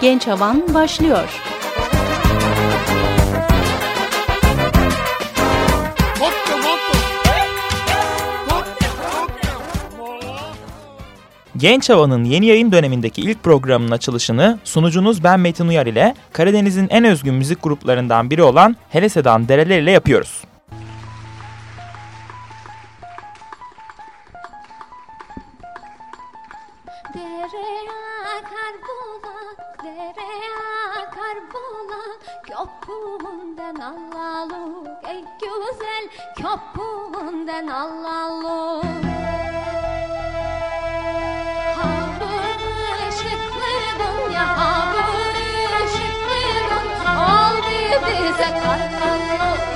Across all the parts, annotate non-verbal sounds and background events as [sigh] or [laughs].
Genç Havan başlıyor. Genç Hava'nın yeni yayın dönemindeki ilk programının açılışını sunucunuz ben Metin Uyar ile Karadeniz'in en özgün müzik gruplarından biri olan Helese'dan Dereler ile yapıyoruz. Allaluk ey güzel köpüğünden allaluk Ha bu ışıklı dünya, ha bu ışıklı dünya Oldu bize karanlık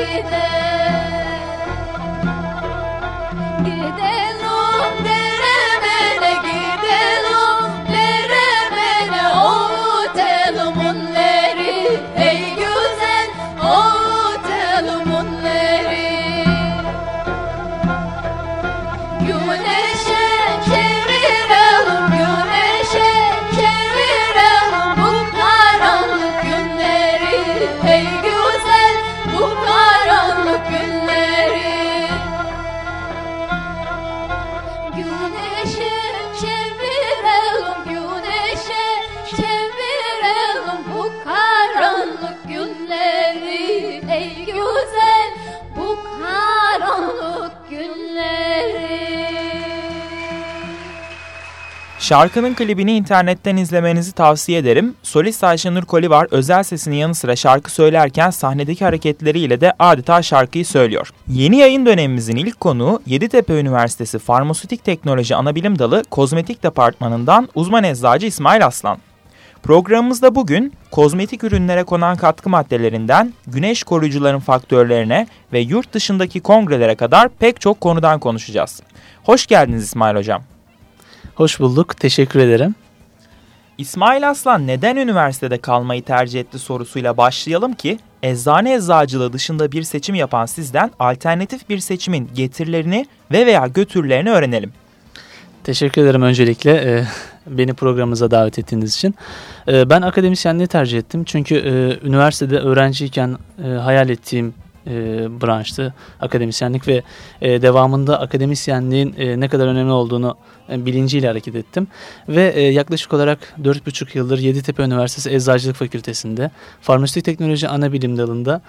with. Şarkının klibini internetten izlemenizi tavsiye ederim. Solist Ayşenur Kolivar özel sesinin yanı sıra şarkı söylerken sahnedeki hareketleriyle de adeta şarkıyı söylüyor. Yeni yayın dönemimizin ilk konuğu Yeditepe Üniversitesi Farmasötik Teknoloji Anabilim Dalı Kozmetik Departmanı'ndan uzman eczacı İsmail Aslan. Programımızda bugün kozmetik ürünlere konan katkı maddelerinden güneş koruyucuların faktörlerine ve yurt dışındaki kongrelere kadar pek çok konudan konuşacağız. Hoş geldiniz İsmail Hocam. Hoş bulduk. Teşekkür ederim. İsmail Aslan neden üniversitede kalmayı tercih etti sorusuyla başlayalım ki eczane eczacılığı dışında bir seçim yapan sizden alternatif bir seçimin getirilerini ve veya götürlerini öğrenelim. Teşekkür ederim öncelikle e, beni programımıza davet ettiğiniz için. E, ben akademisyenliği tercih ettim çünkü e, üniversitede öğrenciyken e, hayal ettiğim e, branştı akademisyenlik ve e, devamında akademisyenliğin e, ne kadar önemli olduğunu e, bilinciyle hareket ettim. Ve e, yaklaşık olarak 4,5 yıldır Yeditepe Üniversitesi Eczacılık Fakültesi'nde Farmasötik Teknoloji Ana Bilim Dalı'nda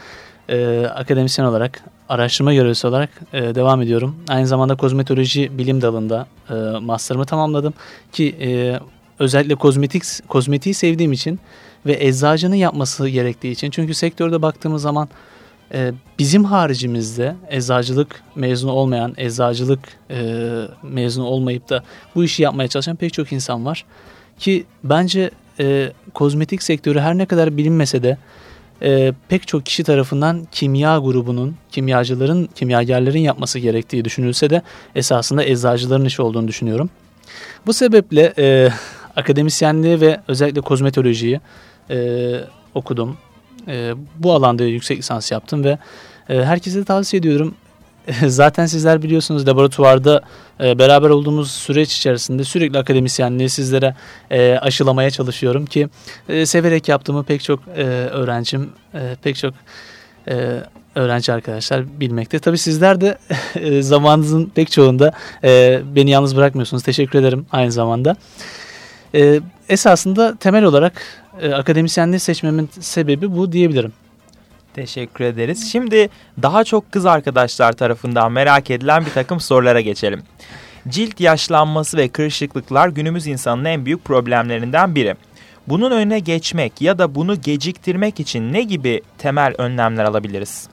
e, akademisyen olarak, araştırma görevlisi olarak e, devam ediyorum. Aynı zamanda kozmetoloji bilim dalında e, master'ımı tamamladım ki e, özellikle kozmetik kozmetiği sevdiğim için ve eczacının yapması gerektiği için. Çünkü sektörde baktığımız zaman e, bizim haricimizde eczacılık mezunu olmayan, eczacılık e, mezunu olmayıp da bu işi yapmaya çalışan pek çok insan var. Ki bence e, kozmetik sektörü her ne kadar bilinmese de e, pek çok kişi tarafından kimya grubunun, kimyacıların, kimyagerlerin yapması gerektiği düşünülse de esasında eczacıların işi olduğunu düşünüyorum. Bu sebeple e, [laughs] akademisyenliği ve özellikle kozmetolojiyi e, okudum. E, bu alanda yüksek lisans yaptım ve e, herkese de tavsiye ediyorum. [laughs] Zaten sizler biliyorsunuz laboratuvarda e, beraber olduğumuz süreç içerisinde sürekli akademisyenliği sizlere e, aşılamaya çalışıyorum ki e, severek yaptığımı pek çok e, öğrencim, e, pek çok e, öğrenci arkadaşlar bilmekte. Tabii sizler de [laughs] e, zamanınızın pek çoğunda e, beni yalnız bırakmıyorsunuz. Teşekkür ederim aynı zamanda. E, esasında temel olarak e, akademisyenliği seçmemin sebebi bu diyebilirim. Teşekkür ederiz. Şimdi daha çok kız arkadaşlar tarafından merak edilen bir takım sorulara geçelim. Cilt yaşlanması ve kırışıklıklar günümüz insanının en büyük problemlerinden biri. Bunun önüne geçmek ya da bunu geciktirmek için ne gibi temel önlemler alabiliriz?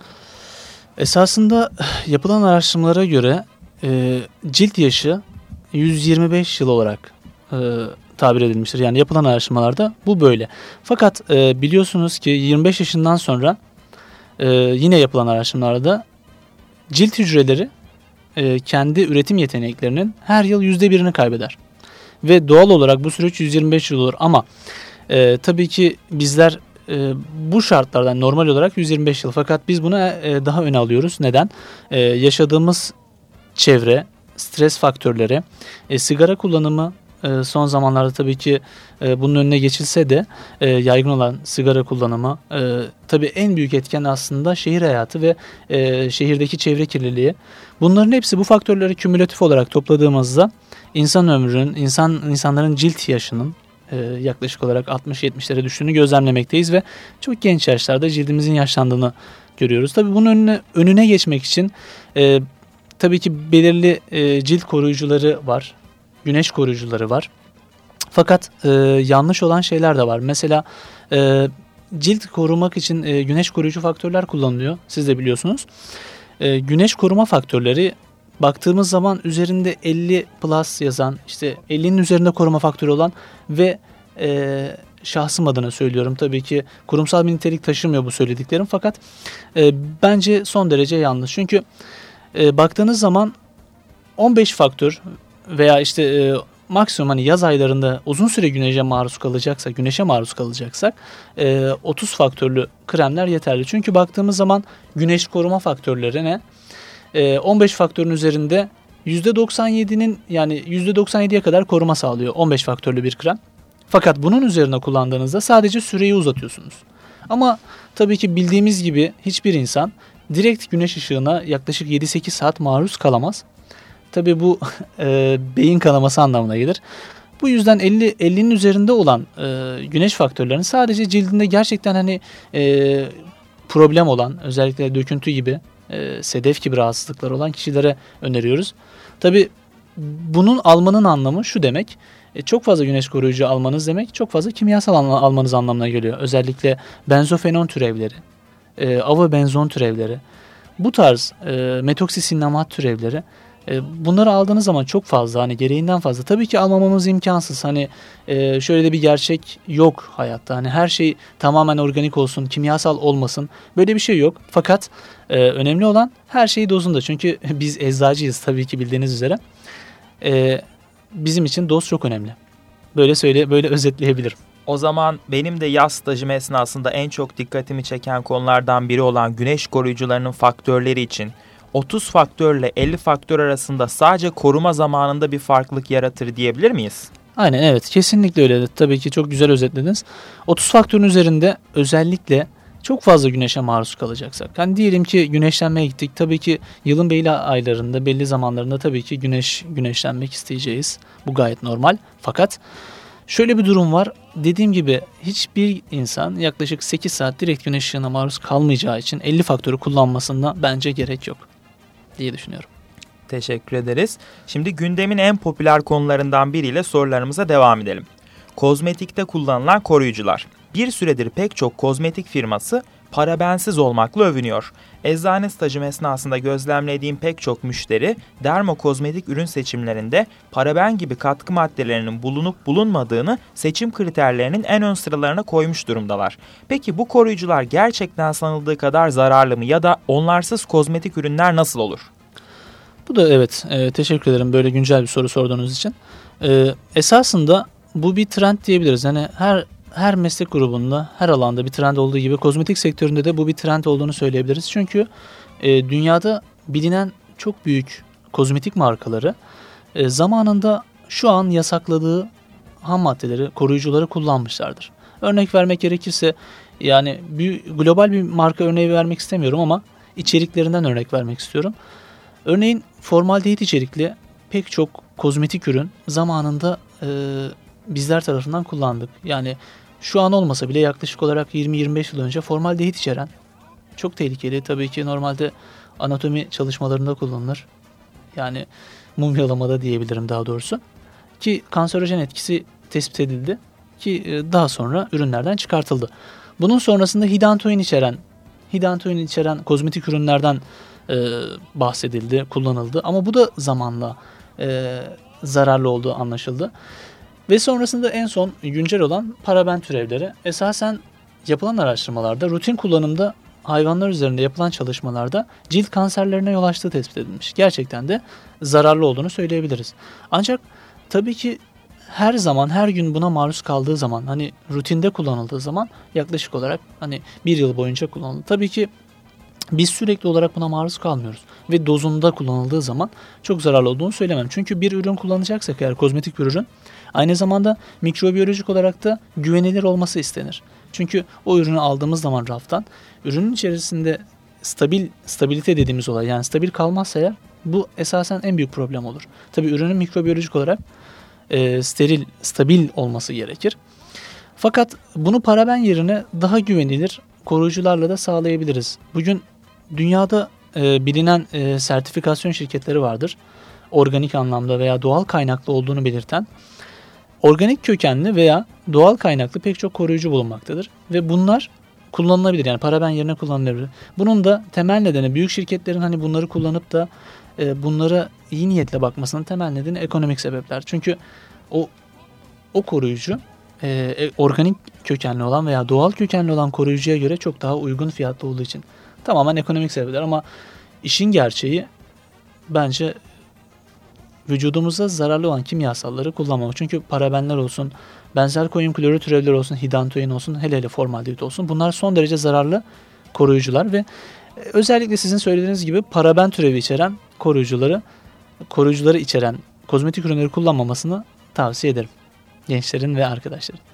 Esasında yapılan araştırmalara göre e, cilt yaşı 125 yıl olarak e, tabir edilmiştir. Yani yapılan araştırmalarda bu böyle. Fakat e, biliyorsunuz ki 25 yaşından sonra e, yine yapılan araştırmalarda cilt hücreleri e, kendi üretim yeteneklerinin her yıl yüzde birini kaybeder. Ve doğal olarak bu süreç 125 yıl olur ama e, tabii ki bizler e, bu şartlardan normal olarak 125 yıl fakat biz bunu e, daha öne alıyoruz. Neden? E, yaşadığımız çevre, stres faktörleri, e, sigara kullanımı e, son zamanlarda tabii ki e, bunun önüne geçilse de e, yaygın olan sigara kullanımı e, tabii en büyük etken aslında şehir hayatı ve şehirdeki çevre kirliliği. Bunların hepsi bu faktörleri kümülatif olarak topladığımızda insan ömrünün, insan insanların cilt yaşının yaklaşık olarak 60-70'lere düştüğünü gözlemlemekteyiz ve çok genç yaşlarda cildimizin yaşlandığını görüyoruz. Tabii bunun önüne, önüne geçmek için tabii ki belirli e, cilt koruyucuları var, güneş koruyucuları var. Fakat e, yanlış olan şeyler de var. Mesela e, cilt korumak için e, güneş koruyucu faktörler kullanılıyor. Siz de biliyorsunuz. E, güneş koruma faktörleri baktığımız zaman üzerinde 50 plus yazan işte 50'nin üzerinde koruma faktörü olan ve e, şahsım adına söylüyorum tabii ki kurumsal bir nitelik taşımıyor bu söylediklerim fakat e, bence son derece yanlış. Çünkü e, baktığınız zaman 15 faktör veya işte e, maksimum hani yaz aylarında uzun süre güneşe maruz kalacaksak, güneşe maruz kalacaksak e, 30 faktörlü kremler yeterli. Çünkü baktığımız zaman güneş koruma faktörleri ne? 15 ee, faktörün üzerinde %97'nin yani %97'ye kadar koruma sağlıyor 15 faktörlü bir krem. Fakat bunun üzerine kullandığınızda sadece süreyi uzatıyorsunuz. Ama tabii ki bildiğimiz gibi hiçbir insan direkt güneş ışığına yaklaşık 7-8 saat maruz kalamaz. Tabii bu [laughs] e, beyin kanaması anlamına gelir. Bu yüzden 50 50'nin üzerinde olan e, güneş faktörlerinin sadece cildinde gerçekten hani e, problem olan özellikle döküntü gibi e, sedef gibi rahatsızlıklar olan kişilere öneriyoruz. Tabi bunun almanın anlamı şu demek. E, çok fazla güneş koruyucu almanız demek çok fazla kimyasal almanız anlamına geliyor. Özellikle benzofenon türevleri, e, avobenzon türevleri, bu tarz e, metoksisinnamat türevleri e, bunları aldığınız zaman çok fazla hani gereğinden fazla. Tabii ki almamamız imkansız. Hani e, şöyle de bir gerçek yok hayatta. Hani her şey tamamen organik olsun, kimyasal olmasın. Böyle bir şey yok. Fakat e, önemli olan her şeyi dozunda. Çünkü [laughs] biz eczacıyız tabii ki bildiğiniz üzere. Bizim için doz çok önemli. Böyle söyle böyle [laughs] özetleyebilirim. O zaman benim de yaz stajım esnasında en çok dikkatimi çeken konulardan biri olan güneş koruyucularının faktörleri için 30 faktörle 50 faktör arasında sadece koruma zamanında bir farklılık yaratır diyebilir miyiz? Aynen evet kesinlikle öyle. Tabii ki çok güzel özetlediniz. 30 faktörün üzerinde özellikle çok fazla güneşe maruz kalacaksak. Hani diyelim ki güneşlenmeye gittik. Tabii ki yılın belli aylarında, belli zamanlarında tabii ki güneş güneşlenmek isteyeceğiz. Bu gayet normal. Fakat şöyle bir durum var. Dediğim gibi hiçbir insan yaklaşık 8 saat direkt güneş ışığına maruz kalmayacağı için 50 faktörü kullanmasında bence gerek yok diye düşünüyorum. Teşekkür ederiz. Şimdi gündemin en popüler konularından biriyle sorularımıza devam edelim. Kozmetikte kullanılan koruyucular. Bir süredir pek çok kozmetik firması parabensiz olmakla övünüyor. Eczane stajım esnasında gözlemlediğim pek çok müşteri dermokozmetik ürün seçimlerinde paraben gibi katkı maddelerinin bulunup bulunmadığını seçim kriterlerinin en ön sıralarına koymuş durumdalar. Peki bu koruyucular gerçekten sanıldığı kadar zararlı mı ya da onlarsız kozmetik ürünler nasıl olur? Bu da evet e, teşekkür ederim böyle güncel bir soru sorduğunuz için. E, esasında bu bir trend diyebiliriz. Yani her her meslek grubunda, her alanda bir trend olduğu gibi kozmetik sektöründe de bu bir trend olduğunu söyleyebiliriz. Çünkü e, dünyada bilinen çok büyük kozmetik markaları e, zamanında şu an yasakladığı ham maddeleri, koruyucuları kullanmışlardır. Örnek vermek gerekirse yani bir, global bir marka örneği vermek istemiyorum ama içeriklerinden örnek vermek istiyorum. Örneğin formaldehit içerikli pek çok kozmetik ürün zamanında e, bizler tarafından kullandık. Yani şu an olmasa bile yaklaşık olarak 20-25 yıl önce formaldehit içeren çok tehlikeli. Tabii ki normalde anatomi çalışmalarında kullanılır. Yani mumyalamada diyebilirim daha doğrusu. Ki kanserojen etkisi tespit edildi ki e, daha sonra ürünlerden çıkartıldı. Bunun sonrasında hidantoin içeren hidantoin içeren kozmetik ürünlerden e, bahsedildi, kullanıldı. Ama bu da zamanla e, zararlı olduğu anlaşıldı. Ve sonrasında en son güncel olan paraben türevleri esasen yapılan araştırmalarda rutin kullanımda hayvanlar üzerinde yapılan çalışmalarda cilt kanserlerine yol açtığı tespit edilmiş. Gerçekten de zararlı olduğunu söyleyebiliriz. Ancak tabii ki her zaman her gün buna maruz kaldığı zaman hani rutinde kullanıldığı zaman yaklaşık olarak hani bir yıl boyunca kullanıldı. Tabii ki biz sürekli olarak buna maruz kalmıyoruz ve dozunda kullanıldığı zaman çok zararlı olduğunu söylemem. Çünkü bir ürün kullanacaksak eğer kozmetik bir ürün aynı zamanda mikrobiyolojik olarak da güvenilir olması istenir. Çünkü o ürünü aldığımız zaman raftan ürünün içerisinde stabil stabilite dediğimiz olay yani stabil kalmazsa eğer bu esasen en büyük problem olur. Tabii ürünün mikrobiyolojik olarak e, steril, stabil olması gerekir. Fakat bunu paraben yerine daha güvenilir koruyucularla da sağlayabiliriz. Bugün dünyada e, bilinen e, sertifikasyon şirketleri vardır. Organik anlamda veya doğal kaynaklı olduğunu belirten. Organik kökenli veya doğal kaynaklı pek çok koruyucu bulunmaktadır. Ve bunlar kullanılabilir yani paraben yerine kullanılabilir. Bunun da temel nedeni büyük şirketlerin hani bunları kullanıp da e, bunlara iyi niyetle bakmasının temel nedeni ekonomik sebepler. Çünkü o o koruyucu e, e, organik kökenli olan veya doğal kökenli olan koruyucuya göre çok daha uygun fiyatlı olduğu için tamamen ekonomik sebepler ama işin gerçeği bence vücudumuza zararlı olan kimyasalları kullanmamak. Çünkü parabenler olsun, benzer koyun klorür türevleri olsun, hidantoin olsun, hele hele formaldehit olsun. Bunlar son derece zararlı koruyucular ve özellikle sizin söylediğiniz gibi paraben türevi içeren koruyucuları koruyucuları içeren kozmetik ürünleri kullanmamasını tavsiye ederim gençlerin ve arkadaşların.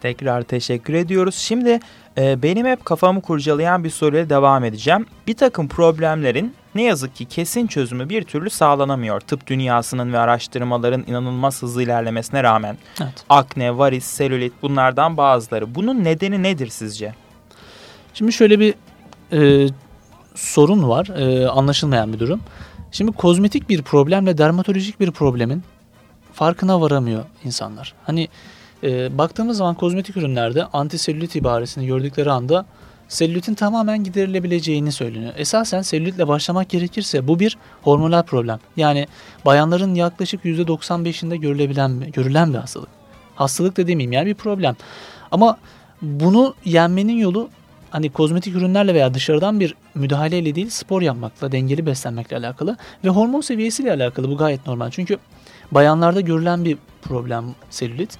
Tekrar teşekkür ediyoruz. Şimdi benim hep kafamı kurcalayan bir soruyla devam edeceğim. Bir takım problemlerin ne yazık ki kesin çözümü bir türlü sağlanamıyor. Tıp dünyasının ve araştırmaların inanılmaz hızlı ilerlemesine rağmen. Evet. Akne, varis, selülit bunlardan bazıları. Bunun nedeni nedir sizce? Şimdi şöyle bir e, sorun var. E, anlaşılmayan bir durum. Şimdi kozmetik bir problemle dermatolojik bir problemin farkına varamıyor insanlar. Hani e, baktığımız zaman kozmetik ürünlerde antiselülit ibaresini gördükleri anda selülitin tamamen giderilebileceğini söyleniyor. Esasen selülitle başlamak gerekirse bu bir hormonal problem. Yani bayanların yaklaşık %95'inde görülebilen görülen bir hastalık. Hastalık da demeyeyim yani bir problem. Ama bunu yenmenin yolu hani kozmetik ürünlerle veya dışarıdan bir müdahaleyle değil spor yapmakla, dengeli beslenmekle alakalı ve hormon seviyesiyle alakalı bu gayet normal. Çünkü bayanlarda görülen bir problem selülit.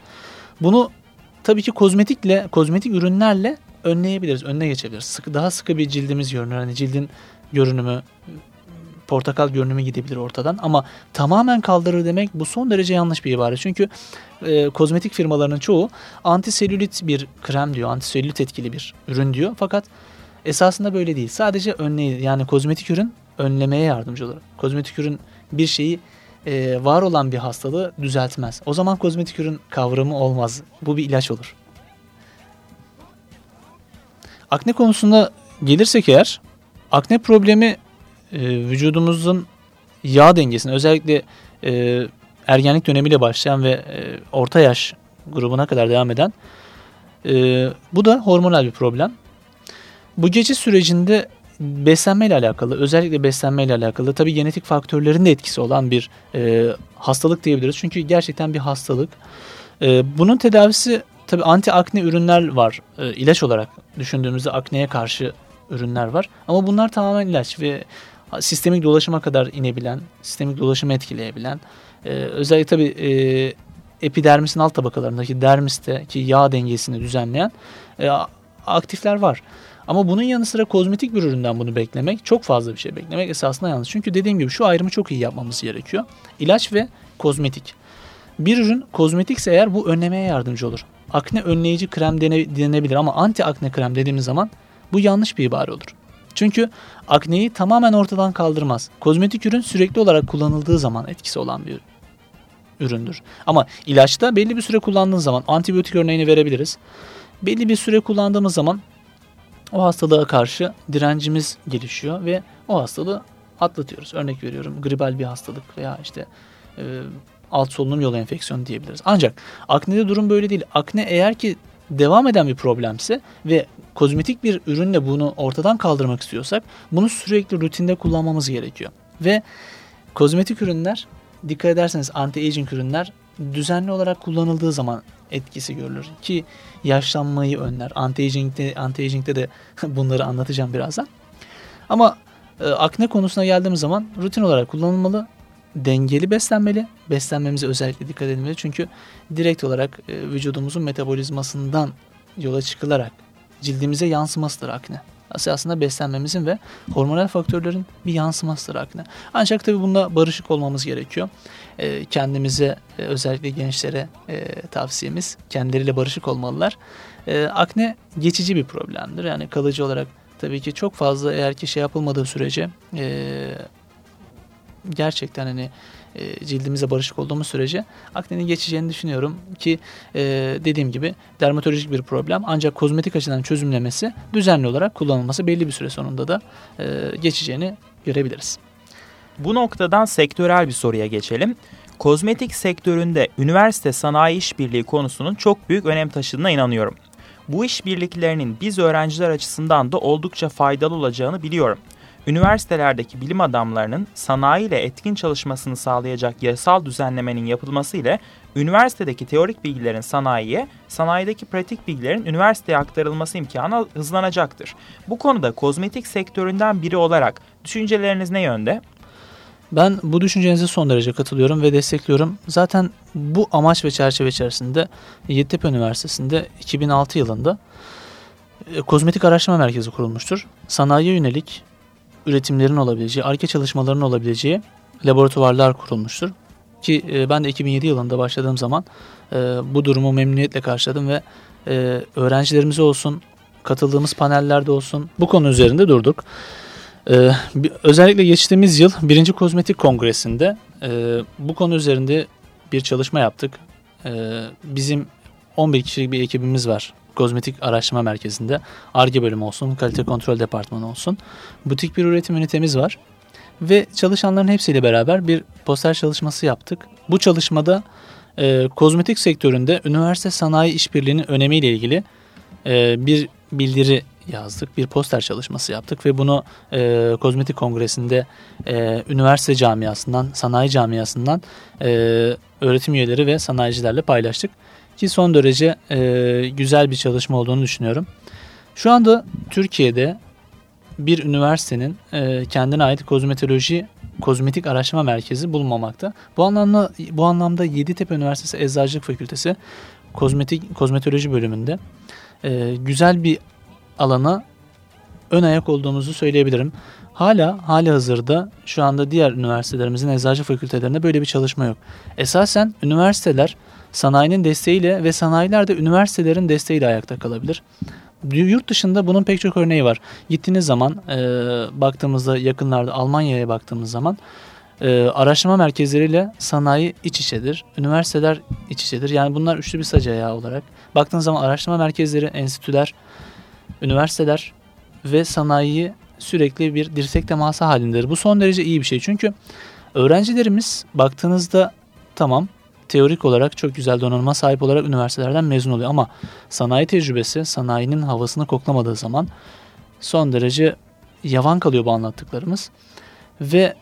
Bunu tabii ki kozmetikle, kozmetik ürünlerle önleyebiliriz, önüne geçebiliriz. Sıkı, daha sıkı bir cildimiz görünür. Hani cildin görünümü, portakal görünümü gidebilir ortadan ama tamamen kaldırır demek bu son derece yanlış bir ibare. Çünkü e, kozmetik firmalarının çoğu antiselülit bir krem diyor, antiselülit etkili bir ürün diyor. Fakat esasında böyle değil. Sadece önleyi yani kozmetik ürün önlemeye yardımcı olur. Kozmetik ürün bir şeyi e, var olan bir hastalığı düzeltmez. O zaman kozmetik ürün kavramı olmaz. Bu bir ilaç olur. Akne konusunda gelirsek eğer akne problemi e, vücudumuzun yağ dengesini özellikle e, ergenlik dönemiyle başlayan ve e, orta yaş grubuna kadar devam eden e, bu da hormonal bir problem. Bu geçiş sürecinde beslenme ile alakalı, özellikle beslenme ile alakalı tabii genetik faktörlerin de etkisi olan bir e, hastalık diyebiliriz. Çünkü gerçekten bir hastalık. E, bunun tedavisi tabii anti akne ürünler var. E, ilaç olarak düşündüğümüzde akneye karşı ürünler var. Ama bunlar tamamen ilaç ve sistemik dolaşıma kadar inebilen, sistemik dolaşımı etkileyebilen, e, özellikle tabii e, epidermisin alt tabakalarındaki dermisteki yağ dengesini düzenleyen e, aktifler var. Ama bunun yanı sıra kozmetik bir üründen bunu beklemek, çok fazla bir şey beklemek esasında yanlış. Çünkü dediğim gibi şu ayrımı çok iyi yapmamız gerekiyor. İlaç ve kozmetik. Bir ürün kozmetikse eğer bu önlemeye yardımcı olur. Akne önleyici krem dene, denebilir ama anti akne krem dediğimiz zaman bu yanlış bir ibare olur. Çünkü akneyi tamamen ortadan kaldırmaz. Kozmetik ürün sürekli olarak kullanıldığı zaman etkisi olan bir üründür. Ama ilaçta belli bir süre kullandığın zaman antibiyotik örneğini verebiliriz. Belli bir süre kullandığımız zaman o hastalığa karşı direncimiz gelişiyor ve o hastalığı atlatıyoruz. Örnek veriyorum gribal bir hastalık veya işte e, alt solunum yolu enfeksiyonu diyebiliriz. Ancak aknede durum böyle değil. Akne eğer ki devam eden bir problemse ve kozmetik bir ürünle bunu ortadan kaldırmak istiyorsak bunu sürekli rutinde kullanmamız gerekiyor. Ve kozmetik ürünler dikkat ederseniz anti-aging ürünler düzenli olarak kullanıldığı zaman etkisi görülür ki yaşlanmayı önler. Anti-aging'de, anti-aging'de de [laughs] bunları anlatacağım birazdan. Ama e, akne konusuna geldiğimiz zaman rutin olarak kullanılmalı. Dengeli beslenmeli. Beslenmemize özellikle dikkat edilmeli. Çünkü direkt olarak e, vücudumuzun metabolizmasından yola çıkılarak cildimize yansımasıdır akne. Aslında beslenmemizin ve hormonal faktörlerin bir yansımasıdır akne. Ancak tabii bunda barışık olmamız gerekiyor. E, kendimize e, özellikle gençlere e, tavsiyemiz kendileriyle barışık olmalılar. E, akne geçici bir problemdir. Yani kalıcı olarak tabii ki çok fazla eğer ki şey yapılmadığı sürece e, gerçekten hani e, cildimize barışık olduğumuz sürece aknenin geçeceğini düşünüyorum ki e, dediğim gibi dermatolojik bir problem ancak kozmetik açıdan çözümlemesi düzenli olarak kullanılması belli bir süre sonunda da e, geçeceğini görebiliriz. Bu noktadan sektörel bir soruya geçelim. Kozmetik sektöründe üniversite sanayi işbirliği konusunun çok büyük önem taşıdığına inanıyorum. Bu işbirliklerinin biz öğrenciler açısından da oldukça faydalı olacağını biliyorum. Üniversitelerdeki bilim adamlarının sanayi ile etkin çalışmasını sağlayacak yasal düzenlemenin yapılması ile üniversitedeki teorik bilgilerin sanayiye, sanayideki pratik bilgilerin üniversiteye aktarılması imkanı hızlanacaktır. Bu konuda kozmetik sektöründen biri olarak düşünceleriniz ne yönde? Ben bu düşüncenize son derece katılıyorum ve destekliyorum. Zaten bu amaç ve çerçeve içerisinde Yeditepe Üniversitesi'nde 2006 yılında e, kozmetik araştırma merkezi kurulmuştur. Sanayiye yönelik üretimlerin olabileceği, arke çalışmalarının olabileceği laboratuvarlar kurulmuştur. Ki e, ben de 2007 yılında başladığım zaman e, bu durumu memnuniyetle karşıladım ve öğrencilerimiz olsun, katıldığımız panellerde olsun bu konu üzerinde durduk. Özellikle geçtiğimiz yıl birinci kozmetik kongresinde e, bu konu üzerinde bir çalışma yaptık. E, bizim 11 kişilik bir ekibimiz var kozmetik araştırma merkezinde. ARGE bölümü olsun, kalite kontrol departmanı olsun. Butik bir üretim ünitemiz var. Ve çalışanların hepsiyle beraber bir poster çalışması yaptık. Bu çalışmada e, kozmetik sektöründe üniversite sanayi işbirliğinin önemiyle ilgili e, bir bildiri yazdık. Bir poster çalışması yaptık ve bunu e, kozmetik kongresinde e, üniversite camiasından, sanayi camiasından e, öğretim üyeleri ve sanayicilerle paylaştık. Ki son derece e, güzel bir çalışma olduğunu düşünüyorum. Şu anda Türkiye'de bir üniversitenin e, kendine ait kozmetoloji kozmetik araştırma merkezi bulunmamakta. Bu anlamda bu anlamda Yeditepe Üniversitesi Eczacılık Fakültesi kozmetik kozmetoloji bölümünde e, güzel bir alana ön ayak olduğumuzu söyleyebilirim. Hala hali hazırda şu anda diğer üniversitelerimizin eczacı fakültelerinde böyle bir çalışma yok. Esasen üniversiteler sanayinin desteğiyle ve sanayiler de üniversitelerin desteğiyle ayakta kalabilir. Yurt dışında bunun pek çok örneği var. Gittiğiniz zaman e, baktığımızda yakınlarda Almanya'ya baktığımız zaman e, araştırma merkezleriyle sanayi iç içedir. Üniversiteler iç içedir. Yani bunlar üçlü bir sac ayağı olarak. Baktığınız zaman araştırma merkezleri, enstitüler, üniversiteler ve sanayi sürekli bir dirsek teması halindedir. Bu son derece iyi bir şey. Çünkü öğrencilerimiz baktığınızda tamam teorik olarak çok güzel donanıma sahip olarak üniversitelerden mezun oluyor. Ama sanayi tecrübesi sanayinin havasını koklamadığı zaman son derece yavan kalıyor bu anlattıklarımız. Ve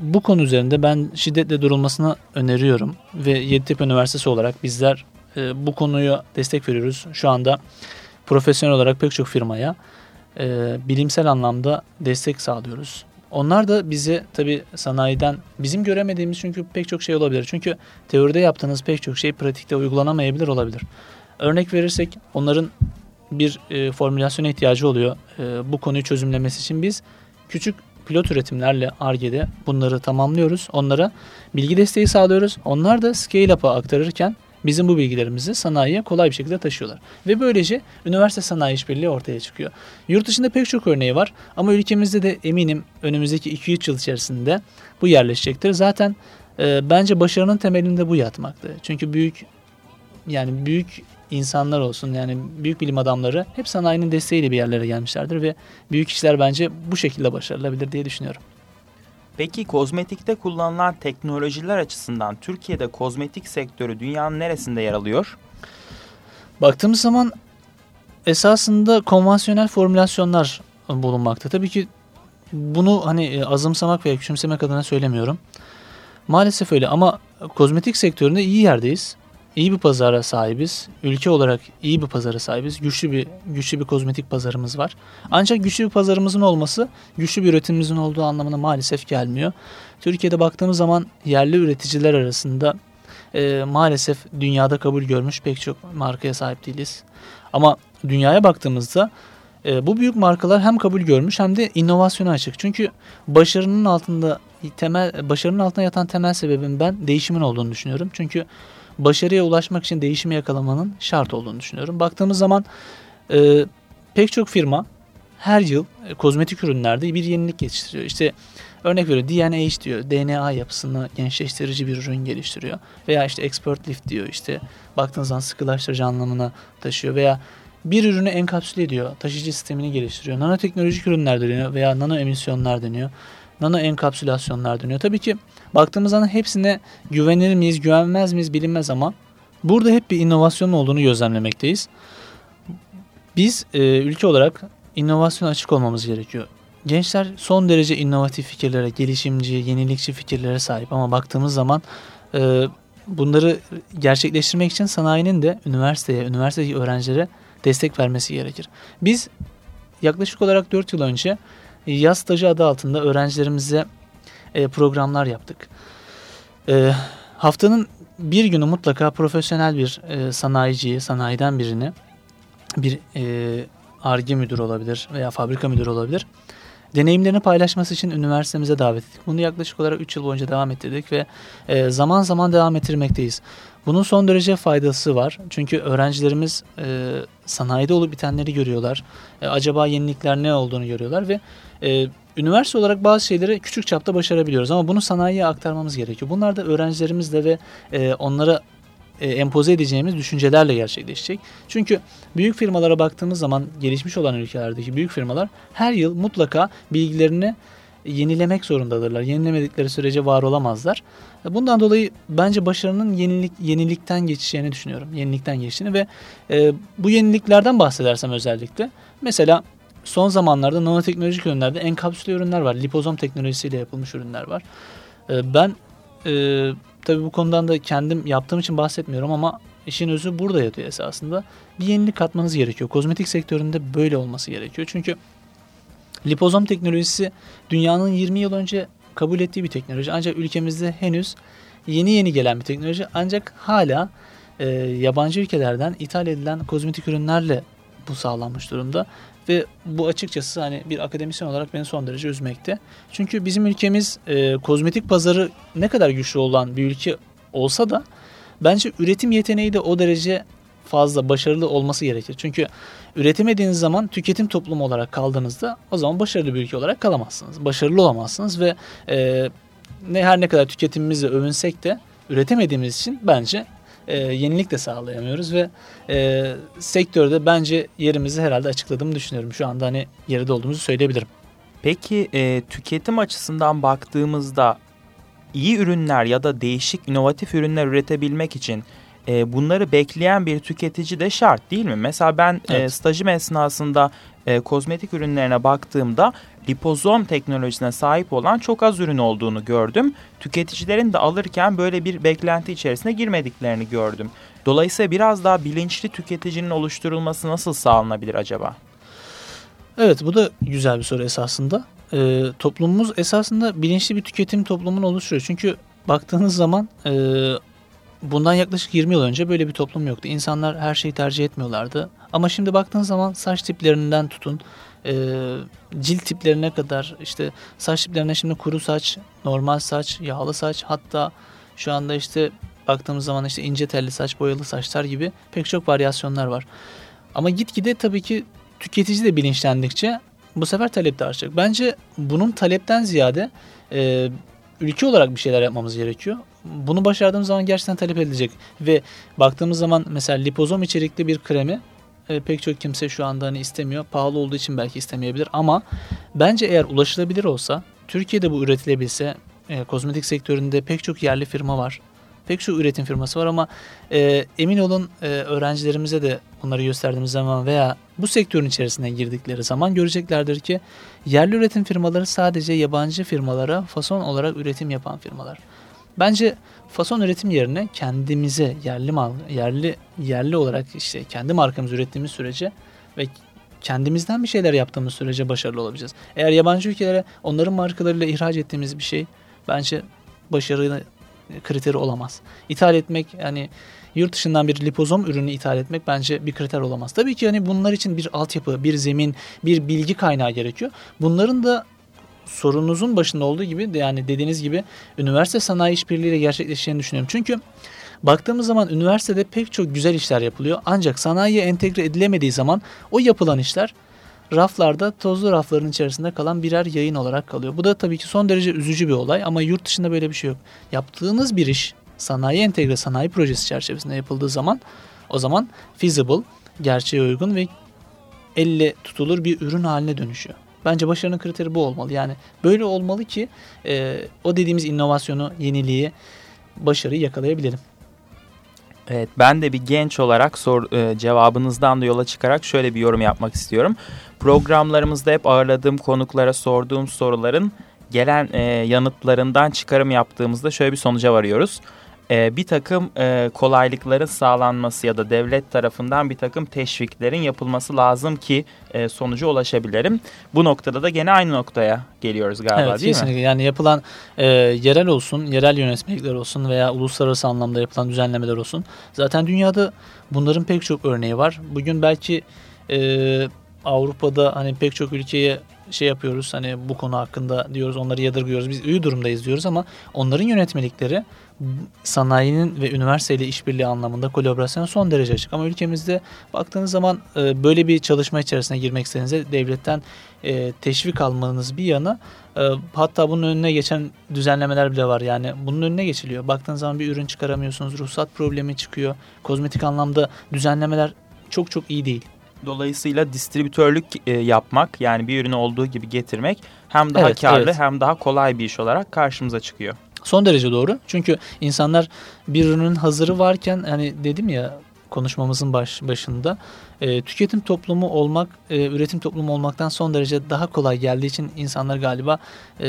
bu konu üzerinde ben şiddetle durulmasını öneriyorum. Ve Yeditepe Üniversitesi olarak bizler e, bu konuyu destek veriyoruz. Şu anda profesyonel olarak pek çok firmaya e, bilimsel anlamda destek sağlıyoruz. Onlar da bizi tabi sanayiden bizim göremediğimiz çünkü pek çok şey olabilir. Çünkü teoride yaptığınız pek çok şey pratikte uygulanamayabilir olabilir. Örnek verirsek onların bir e, formülasyona ihtiyacı oluyor. E, bu konuyu çözümlemesi için biz küçük pilot üretimlerle ARGE'de bunları tamamlıyoruz. Onlara bilgi desteği sağlıyoruz. Onlar da scale-up'a aktarırken bizim bu bilgilerimizi sanayiye kolay bir şekilde taşıyorlar. Ve böylece üniversite sanayi işbirliği ortaya çıkıyor. Yurt dışında pek çok örneği var ama ülkemizde de eminim önümüzdeki 2-3 yıl içerisinde bu yerleşecektir. Zaten e, bence başarının temelinde bu yatmakta. Çünkü büyük yani büyük insanlar olsun yani büyük bilim adamları hep sanayinin desteğiyle bir yerlere gelmişlerdir ve büyük işler bence bu şekilde başarılabilir diye düşünüyorum. Peki kozmetikte kullanılan teknolojiler açısından Türkiye'de kozmetik sektörü dünyanın neresinde yer alıyor? Baktığımız zaman esasında konvansiyonel formülasyonlar bulunmakta. Tabii ki bunu hani e, azımsamak veya küçümsemek adına söylemiyorum. Maalesef öyle ama kozmetik sektöründe iyi yerdeyiz. İyi bir pazara sahibiz. Ülke olarak iyi bir pazara sahibiz. Güçlü bir güçlü bir kozmetik pazarımız var. Ancak güçlü bir pazarımızın olması güçlü bir üretimimizin olduğu anlamına maalesef gelmiyor. Türkiye'de baktığımız zaman yerli üreticiler arasında e, maalesef dünyada kabul görmüş pek çok markaya sahip değiliz. Ama dünyaya baktığımızda e, bu büyük markalar hem kabul görmüş hem de inovasyona açık. Çünkü başarının altında temel başarının altında yatan temel sebebin ben değişimin olduğunu düşünüyorum. Çünkü başarıya ulaşmak için değişimi yakalamanın şart olduğunu düşünüyorum. Baktığımız zaman e, pek çok firma her yıl e, kozmetik ürünlerde bir yenilik geliştiriyor. İşte örnek veriyor DNA diyor. DNA yapısını gençleştirici bir ürün geliştiriyor. Veya işte expert lift diyor. İşte baktığınız zaman sıkılaştırıcı anlamına taşıyor. Veya bir ürünü enkapsüle ediyor. Taşıyıcı sistemini geliştiriyor. Nanoteknolojik ürünler deniyor veya nano emisyonlar deniyor. Nano enkapsülasyonlar deniyor. Tabii ki baktığımız zaman hepsine güvenir miyiz, güvenmez miyiz bilinmez ama burada hep bir inovasyon olduğunu gözlemlemekteyiz. Biz e, ülke olarak inovasyona açık olmamız gerekiyor. Gençler son derece inovatif fikirlere, gelişimci, yenilikçi fikirlere sahip ama baktığımız zaman e, bunları gerçekleştirmek için sanayinin de üniversiteye, üniversitedeki öğrencilere destek vermesi gerekir. Biz yaklaşık olarak 4 yıl önce yaz stajı adı altında öğrencilerimize e, programlar yaptık. E, haftanın bir günü mutlaka profesyonel bir e, sanayiciyi, sanayiden birini bir e, ARGE müdürü olabilir veya fabrika müdürü olabilir. Deneyimlerini paylaşması için üniversitemize davet ettik. Bunu yaklaşık olarak 3 yıl boyunca devam ettirdik ve e, zaman zaman devam ettirmekteyiz. Bunun son derece faydası var. Çünkü öğrencilerimiz e, sanayide olup bitenleri görüyorlar. E, acaba yenilikler ne olduğunu görüyorlar ve e, üniversite olarak bazı şeyleri küçük çapta başarabiliyoruz. Ama bunu sanayiye aktarmamız gerekiyor. Bunlar da öğrencilerimizle ve e, onlara e, empoze edeceğimiz düşüncelerle gerçekleşecek. Çünkü büyük firmalara baktığımız zaman gelişmiş olan ülkelerdeki büyük firmalar her yıl mutlaka bilgilerini yenilemek zorundadırlar. Yenilemedikleri sürece var olamazlar. Bundan dolayı bence başarının yenilik yenilikten geçeceğini düşünüyorum. Yenilikten geçtiğini ve e, bu yeniliklerden bahsedersem özellikle mesela son zamanlarda nanoteknolojik ürünlerde enkapsüle ürünler var. Lipozom teknolojisiyle yapılmış ürünler var. E, ben e, tabii bu konudan da kendim yaptığım için bahsetmiyorum ama işin özü burada yatıyor esasında. Bir yenilik katmanız gerekiyor. Kozmetik sektöründe böyle olması gerekiyor. Çünkü lipozom teknolojisi dünyanın 20 yıl önce kabul ettiği bir teknoloji. Ancak ülkemizde henüz yeni yeni gelen bir teknoloji. Ancak hala e, yabancı ülkelerden ithal edilen kozmetik ürünlerle bu sağlanmış durumda. Ve bu açıkçası hani bir akademisyen olarak beni son derece üzmekte. Çünkü bizim ülkemiz e, kozmetik pazarı ne kadar güçlü olan bir ülke olsa da bence üretim yeteneği de o derece fazla başarılı olması gerekir. Çünkü üretemediğiniz zaman tüketim toplumu olarak kaldığınızda o zaman başarılı bir ülke olarak kalamazsınız. Başarılı olamazsınız ve e, ne her ne kadar tüketimimizle övünsek de üretemediğimiz için bence e, yenilik de sağlayamıyoruz ve e, sektörde bence yerimizi herhalde açıkladığımı düşünüyorum. Şu anda hani yerinde olduğumuzu söyleyebilirim. Peki e, tüketim açısından baktığımızda iyi ürünler ya da değişik inovatif ürünler üretebilmek için e, bunları bekleyen bir tüketici de şart değil mi? Mesela ben e, evet. e, stajım esnasında e, kozmetik ürünlerine baktığımda lipozom teknolojisine sahip olan çok az ürün olduğunu gördüm. Tüketicilerin de alırken böyle bir beklenti içerisine girmediklerini gördüm. Dolayısıyla biraz daha bilinçli tüketicinin oluşturulması nasıl sağlanabilir acaba? Evet bu da güzel bir soru esasında. Ee, toplumumuz esasında bilinçli bir tüketim toplumunu oluşturuyor. Çünkü baktığınız zaman e, bundan yaklaşık 20 yıl önce böyle bir toplum yoktu. İnsanlar her şeyi tercih etmiyorlardı. Ama şimdi baktığınız zaman saç tiplerinden tutun e, cilt tiplerine kadar işte saç tiplerine şimdi kuru saç, normal saç, yağlı saç hatta şu anda işte baktığımız zaman işte ince telli saç, boyalı saçlar gibi pek çok varyasyonlar var. Ama gitgide tabii ki tüketici de bilinçlendikçe bu sefer talep de artacak. Bence bunun talepten ziyade e, ülke olarak bir şeyler yapmamız gerekiyor. Bunu başardığımız zaman gerçekten talep edilecek. Ve baktığımız zaman mesela lipozom içerikli bir kremi e, pek çok kimse şu anda hani istemiyor. Pahalı olduğu için belki istemeyebilir ama bence eğer ulaşılabilir olsa Türkiye'de bu üretilebilse e, kozmetik sektöründe pek çok yerli firma var. Pek çok üretim firması var ama e, emin olun e, öğrencilerimize de bunları gösterdiğimiz zaman veya bu sektörün içerisine girdikleri zaman göreceklerdir ki yerli üretim firmaları sadece yabancı firmalara fason olarak üretim yapan firmalar. Bence fason üretim yerine kendimize yerli mal yerli yerli olarak işte kendi markamızı ürettiğimiz sürece ve kendimizden bir şeyler yaptığımız sürece başarılı olabileceğiz. Eğer yabancı ülkelere onların markalarıyla ihraç ettiğimiz bir şey bence başarılı kriteri olamaz. İthal etmek yani yurt dışından bir lipozom ürünü ithal etmek bence bir kriter olamaz. Tabii ki hani bunlar için bir altyapı, bir zemin, bir bilgi kaynağı gerekiyor. Bunların da sorununuzun başında olduğu gibi yani dediğiniz gibi üniversite sanayi işbirliğiyle gerçekleşeceğini düşünüyorum. Çünkü baktığımız zaman üniversitede pek çok güzel işler yapılıyor. Ancak sanayiye entegre edilemediği zaman o yapılan işler raflarda tozlu rafların içerisinde kalan birer yayın olarak kalıyor. Bu da tabii ki son derece üzücü bir olay ama yurt dışında böyle bir şey yok. Yaptığınız bir iş sanayi entegre sanayi projesi çerçevesinde yapıldığı zaman o zaman feasible, gerçeğe uygun ve elle tutulur bir ürün haline dönüşüyor. Bence başarının kriteri bu olmalı. Yani böyle olmalı ki e, o dediğimiz inovasyonu, yeniliği, başarıyı yakalayabilelim. Evet ben de bir genç olarak sor, e, cevabınızdan da yola çıkarak şöyle bir yorum yapmak istiyorum. Programlarımızda hep ağırladığım konuklara sorduğum soruların gelen e, yanıtlarından çıkarım yaptığımızda şöyle bir sonuca varıyoruz e, bir takım e, kolaylıkların sağlanması ya da devlet tarafından bir takım teşviklerin yapılması lazım ki e, sonuca ulaşabilirim. Bu noktada da gene aynı noktaya geliyoruz galiba evet, değil kesinlikle. mi? Yani yapılan e, yerel olsun, yerel yönetmelikler olsun veya uluslararası anlamda yapılan düzenlemeler olsun. Zaten dünyada bunların pek çok örneği var. Bugün belki e, Avrupa'da hani pek çok ülkeye şey yapıyoruz hani bu konu hakkında diyoruz onları yadırgıyoruz biz iyi durumdayız diyoruz ama onların yönetmelikleri sanayinin ve üniversiteyle işbirliği anlamında kolaborasyon son derece açık. Ama ülkemizde baktığınız zaman e, böyle bir çalışma içerisine girmek istediğinizde devletten e, teşvik almanız bir yana e, hatta bunun önüne geçen düzenlemeler bile var. Yani bunun önüne geçiliyor. Baktığınız zaman bir ürün çıkaramıyorsunuz. Ruhsat problemi çıkıyor. Kozmetik anlamda düzenlemeler çok çok iyi değil. Dolayısıyla distribütörlük e, yapmak yani bir ürünü olduğu gibi getirmek hem daha evet, karlı evet. hem daha kolay bir iş olarak karşımıza çıkıyor. Son derece doğru. Çünkü insanlar bir ürünün hazırı varken hani dedim ya konuşmamızın baş, başında e, tüketim toplumu olmak, e, üretim toplumu olmaktan son derece daha kolay geldiği için insanlar galiba e,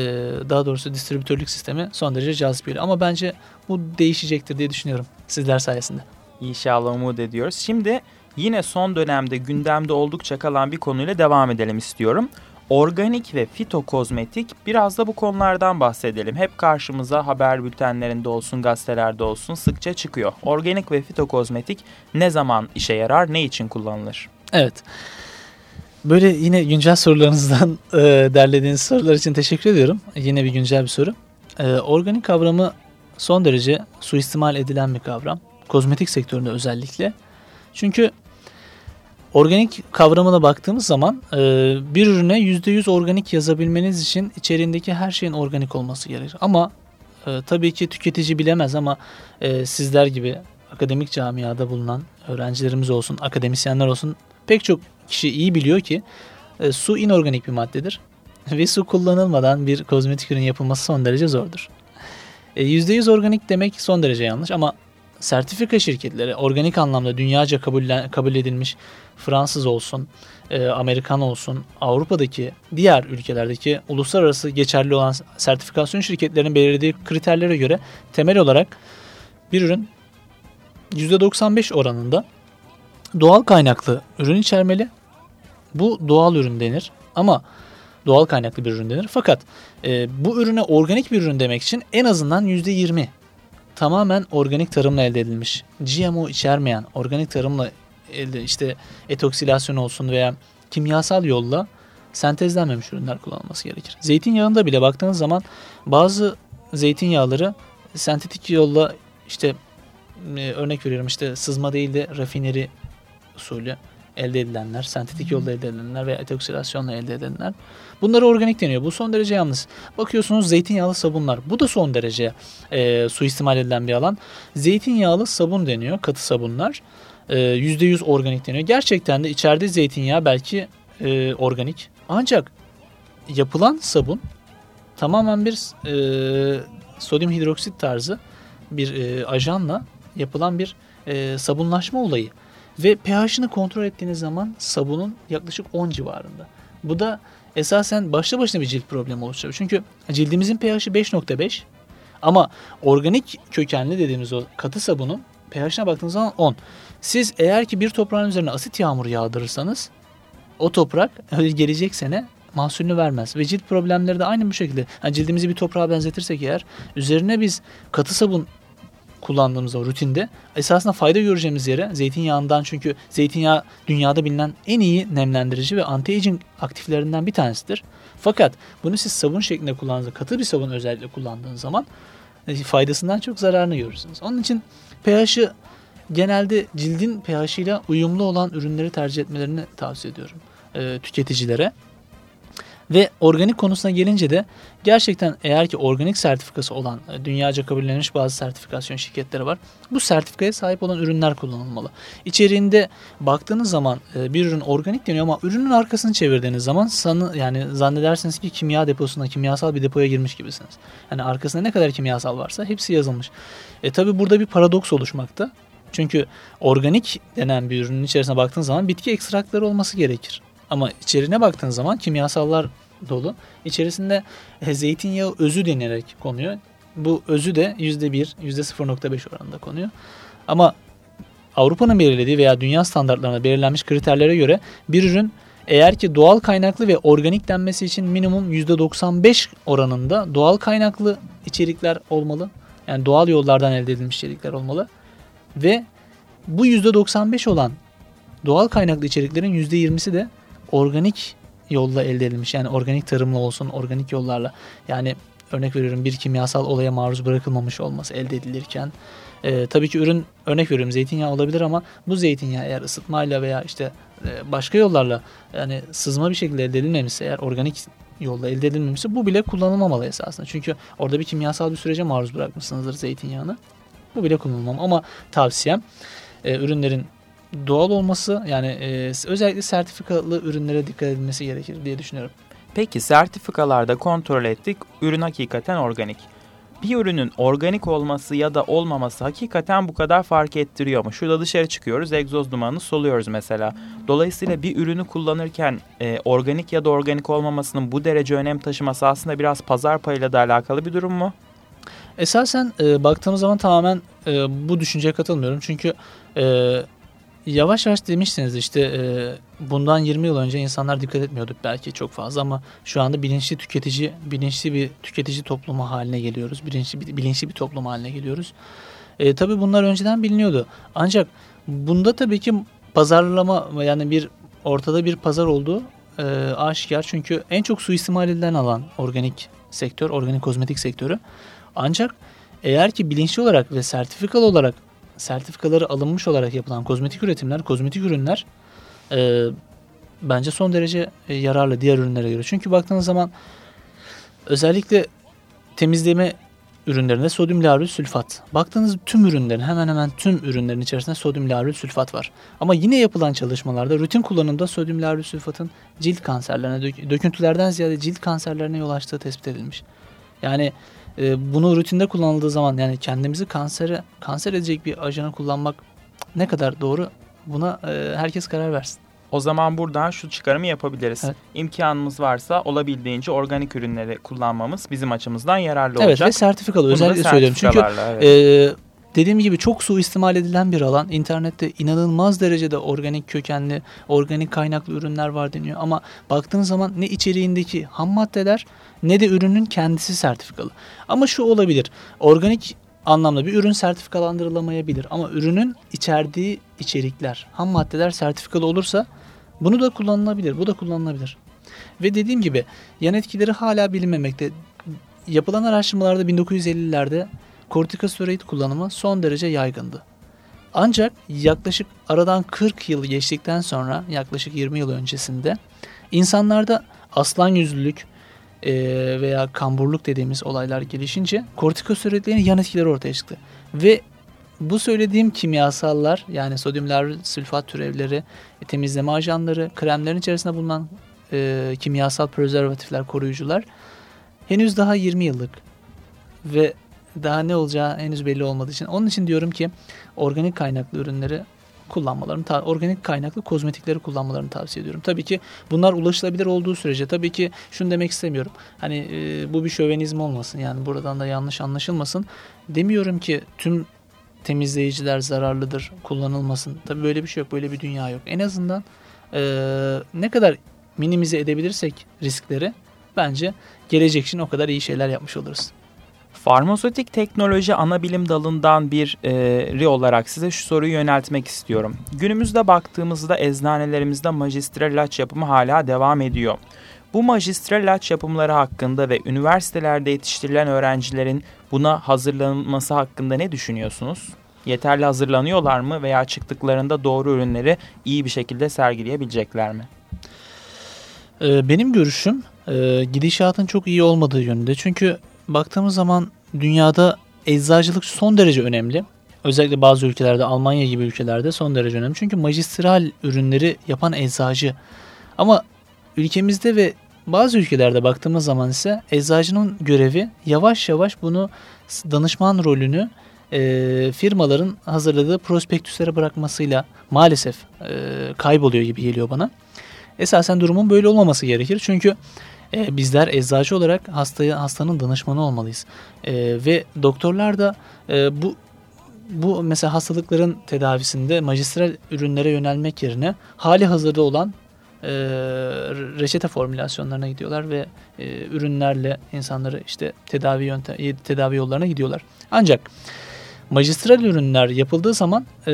daha doğrusu distribütörlük sistemi son derece cazip geliyor. Ama bence bu değişecektir diye düşünüyorum sizler sayesinde. İnşallah umut ediyoruz. Şimdi yine son dönemde gündemde oldukça kalan bir konuyla devam edelim istiyorum. Organik ve fitokozmetik biraz da bu konulardan bahsedelim. Hep karşımıza haber bültenlerinde olsun, gazetelerde olsun sıkça çıkıyor. Organik ve fitokozmetik ne zaman işe yarar, ne için kullanılır? Evet. Böyle yine güncel sorularınızdan e, derlediğiniz sorular için teşekkür ediyorum. Yine bir güncel bir soru. E, organik kavramı son derece suistimal edilen bir kavram. Kozmetik sektöründe özellikle. Çünkü Organik kavramına baktığımız zaman e, bir ürüne %100 organik yazabilmeniz için içeriğindeki her şeyin organik olması gerekir. Ama e, tabii ki tüketici bilemez ama e, sizler gibi akademik camiada bulunan öğrencilerimiz olsun, akademisyenler olsun pek çok kişi iyi biliyor ki su inorganik bir maddedir. [laughs] Ve su kullanılmadan bir kozmetik ürün yapılması son derece zordur. %100 organik demek son derece yanlış ama sertifika şirketleri organik anlamda dünyaca kabul, kabul edilmiş Fransız olsun, e, Amerikan olsun, Avrupa'daki diğer ülkelerdeki uluslararası geçerli olan sertifikasyon şirketlerinin belirlediği kriterlere göre temel olarak bir ürün %95 oranında doğal kaynaklı ürün içermeli. Bu doğal ürün denir ama doğal kaynaklı bir ürün denir. Fakat e, bu ürüne organik bir ürün demek için en azından %20 tamamen organik tarımla elde edilmiş. GMO içermeyen, organik tarımla elde işte etoksilasyon olsun veya kimyasal yolla sentezlenmemiş ürünler kullanılması gerekir. Zeytinyağında bile baktığınız zaman bazı zeytinyağları sentetik yolla işte e, örnek veriyorum işte sızma değil de rafineri usulü elde edilenler, sentetik yolda elde edilenler veya etoksilasyonla elde edilenler. Bunları organik deniyor. Bu son derece yalnız. Bakıyorsunuz zeytinyağlı sabunlar. Bu da son derece e, suistimal edilen bir alan. Zeytinyağlı sabun deniyor. Katı sabunlar. E, %100 organik deniyor. Gerçekten de içeride zeytinyağı belki e, organik. Ancak yapılan sabun tamamen bir e, sodyum hidroksit tarzı bir e, ajanla yapılan bir e, sabunlaşma olayı. Ve pH'ını kontrol ettiğiniz zaman sabunun yaklaşık 10 civarında. Bu da esasen başlı başına bir cilt problemi oluşturuyor. Çünkü cildimizin pH'i 5.5 ama organik kökenli dediğimiz o katı sabunun pH'ine baktığınız zaman 10. Siz eğer ki bir toprağın üzerine asit yağmuru yağdırırsanız o toprak gelecek sene mahsulünü vermez. Ve cilt problemleri de aynı bu şekilde. Yani cildimizi bir toprağa benzetirsek eğer üzerine biz katı sabun kullandığımız o rutinde esasında fayda göreceğimiz yere zeytinyağından çünkü zeytinyağı dünyada bilinen en iyi nemlendirici ve anti-aging aktiflerinden bir tanesidir. Fakat bunu siz sabun şeklinde kullandığınız katı bir sabun özellikle kullandığınız zaman e, faydasından çok zararını görürsünüz. Onun için pH'ı genelde cildin pH'iyle uyumlu olan ürünleri tercih etmelerini tavsiye ediyorum e, tüketicilere. Ve organik konusuna gelince de gerçekten eğer ki organik sertifikası olan e, dünyaca kabullenmiş bazı sertifikasyon şirketleri var. Bu sertifikaya sahip olan ürünler kullanılmalı. İçeriğinde baktığınız zaman e, bir ürün organik deniyor ama ürünün arkasını çevirdiğiniz zaman sanı, yani zannedersiniz ki kimya deposuna, kimyasal bir depoya girmiş gibisiniz. Yani arkasında ne kadar kimyasal varsa hepsi yazılmış. E tabi burada bir paradoks oluşmakta. Çünkü organik denen bir ürünün içerisine baktığınız zaman bitki ekstrakları olması gerekir. Ama içeriğine baktığın zaman kimyasallar dolu. İçerisinde e, zeytinyağı özü denerek konuyor. Bu özü de %1, %0.5 oranında konuyor. Ama Avrupa'nın belirlediği veya dünya standartlarına belirlenmiş kriterlere göre bir ürün eğer ki doğal kaynaklı ve organik denmesi için minimum %95 oranında doğal kaynaklı içerikler olmalı. Yani doğal yollardan elde edilmiş içerikler olmalı. Ve bu %95 olan doğal kaynaklı içeriklerin %20'si de organik yolla elde edilmiş. Yani organik tarımla olsun, organik yollarla. Yani örnek veriyorum bir kimyasal olaya maruz bırakılmamış olması elde edilirken. E, tabii ki ürün örnek veriyorum zeytinyağı olabilir ama bu zeytinyağı eğer ısıtmayla veya işte e, başka yollarla yani sızma bir şekilde elde edilmemişse eğer organik yolla elde edilmemişse bu bile kullanılmamalı esasında. Çünkü orada bir kimyasal bir sürece maruz bırakmışsınızdır zeytinyağını. Bu bile kullanılmam ama tavsiyem e, ürünlerin doğal olması yani e, özellikle sertifikalı ürünlere dikkat edilmesi gerekir diye düşünüyorum. Peki sertifikalarda kontrol ettik. Ürün hakikaten organik. Bir ürünün organik olması ya da olmaması hakikaten bu kadar fark ettiriyor mu? Şurada dışarı çıkıyoruz, egzoz dumanını soluyoruz mesela. Dolayısıyla bir ürünü kullanırken e, organik ya da organik olmamasının bu derece önem taşıması aslında biraz pazar payıyla da alakalı bir durum mu? Esasen e, baktığımız zaman tamamen e, bu düşünceye katılmıyorum. Çünkü e, Yavaş yavaş demişsiniz işte e, bundan 20 yıl önce insanlar dikkat etmiyorduk belki çok fazla ama şu anda bilinçli tüketici, bilinçli bir tüketici toplumu haline geliyoruz. Bilinçli bir, bilinçli bir toplum haline geliyoruz. E, tabii bunlar önceden biliniyordu. Ancak bunda tabii ki pazarlama yani bir ortada bir pazar olduğu e, aşikar. Çünkü en çok suistimal edilen alan organik sektör, organik kozmetik sektörü. Ancak eğer ki bilinçli olarak ve sertifikalı olarak sertifikaları alınmış olarak yapılan kozmetik üretimler, kozmetik ürünler e, bence son derece e, yararlı diğer ürünlere göre. Çünkü baktığınız zaman özellikle temizleme ürünlerinde sodyum lauryl sülfat. Baktığınız tüm ürünlerin hemen hemen tüm ürünlerin içerisinde sodyum lauryl sülfat var. Ama yine yapılan çalışmalarda rutin kullanımda sodyum lauryl sülfatın cilt kanserlerine, döküntülerden ziyade cilt kanserlerine yol açtığı tespit edilmiş. Yani e, bunu rutinde kullanıldığı zaman yani kendimizi kansere kanser edecek bir ajanı kullanmak ne kadar doğru buna e, herkes karar versin. O zaman buradan şu çıkarımı yapabiliriz. Evet. İmkanımız varsa olabildiğince organik ürünleri kullanmamız bizim açımızdan yararlı evet, olacak. Evet ve sertifikalı özellikle söylüyorum. Çünkü evet. e, dediğim gibi çok suistimal edilen bir alan. İnternette inanılmaz derecede organik kökenli, organik kaynaklı ürünler var deniyor. Ama baktığınız zaman ne içeriğindeki ham maddeler ne de ürünün kendisi sertifikalı. Ama şu olabilir. Organik anlamda bir ürün sertifikalandırılamayabilir. Ama ürünün içerdiği içerikler, ham maddeler sertifikalı olursa bunu da kullanılabilir. Bu da kullanılabilir. Ve dediğim gibi yan etkileri hala bilinmemekte. Yapılan araştırmalarda 1950'lerde kortikosteroid kullanımı son derece yaygındı. Ancak yaklaşık aradan 40 yıl geçtikten sonra yaklaşık 20 yıl öncesinde insanlarda aslan yüzlülük e, veya kamburluk dediğimiz olaylar gelişince kortikosteroidlerin yan etkileri ortaya çıktı. Ve bu söylediğim kimyasallar yani sodyum lauryl sülfat türevleri, temizleme ajanları, kremlerin içerisinde bulunan e, kimyasal prezervatifler, koruyucular henüz daha 20 yıllık ve daha ne olacağı henüz belli olmadığı için. Onun için diyorum ki organik kaynaklı ürünleri kullanmalarını, organik kaynaklı kozmetikleri kullanmalarını tavsiye ediyorum. Tabii ki bunlar ulaşılabilir olduğu sürece tabii ki şunu demek istemiyorum. Hani e, bu bir şövenizm olmasın yani buradan da yanlış anlaşılmasın. Demiyorum ki tüm temizleyiciler zararlıdır, kullanılmasın. Tabii böyle bir şey yok, böyle bir dünya yok. En azından e, ne kadar minimize edebilirsek riskleri bence gelecek için o kadar iyi şeyler yapmış oluruz. Farmasötik teknoloji ana bilim dalından biri olarak size şu soruyu yöneltmek istiyorum. Günümüzde baktığımızda eczanelerimizde majistral ilaç yapımı hala devam ediyor. Bu majistral ilaç yapımları hakkında ve üniversitelerde yetiştirilen öğrencilerin buna hazırlanması hakkında ne düşünüyorsunuz? Yeterli hazırlanıyorlar mı veya çıktıklarında doğru ürünleri iyi bir şekilde sergileyebilecekler mi? Ee, benim görüşüm e, gidişatın çok iyi olmadığı yönünde. Çünkü baktığımız zaman dünyada eczacılık son derece önemli. Özellikle bazı ülkelerde Almanya gibi ülkelerde son derece önemli. Çünkü magistral ürünleri yapan eczacı. Ama ülkemizde ve bazı ülkelerde baktığımız zaman ise eczacının görevi yavaş yavaş bunu danışman rolünü e, firmaların hazırladığı prospektüslere bırakmasıyla maalesef e, kayboluyor gibi geliyor bana. Esasen durumun böyle olmaması gerekir. Çünkü e, bizler eczacı olarak hastaya hastanın danışmanı olmalıyız. E, ve doktorlar da e, bu bu mesela hastalıkların tedavisinde magistral ürünlere yönelmek yerine hali hazırda olan e, reçete formülasyonlarına gidiyorlar ve e, ürünlerle insanları işte tedavi yöntem tedavi yollarına gidiyorlar. Ancak magistral ürünler yapıldığı zaman e,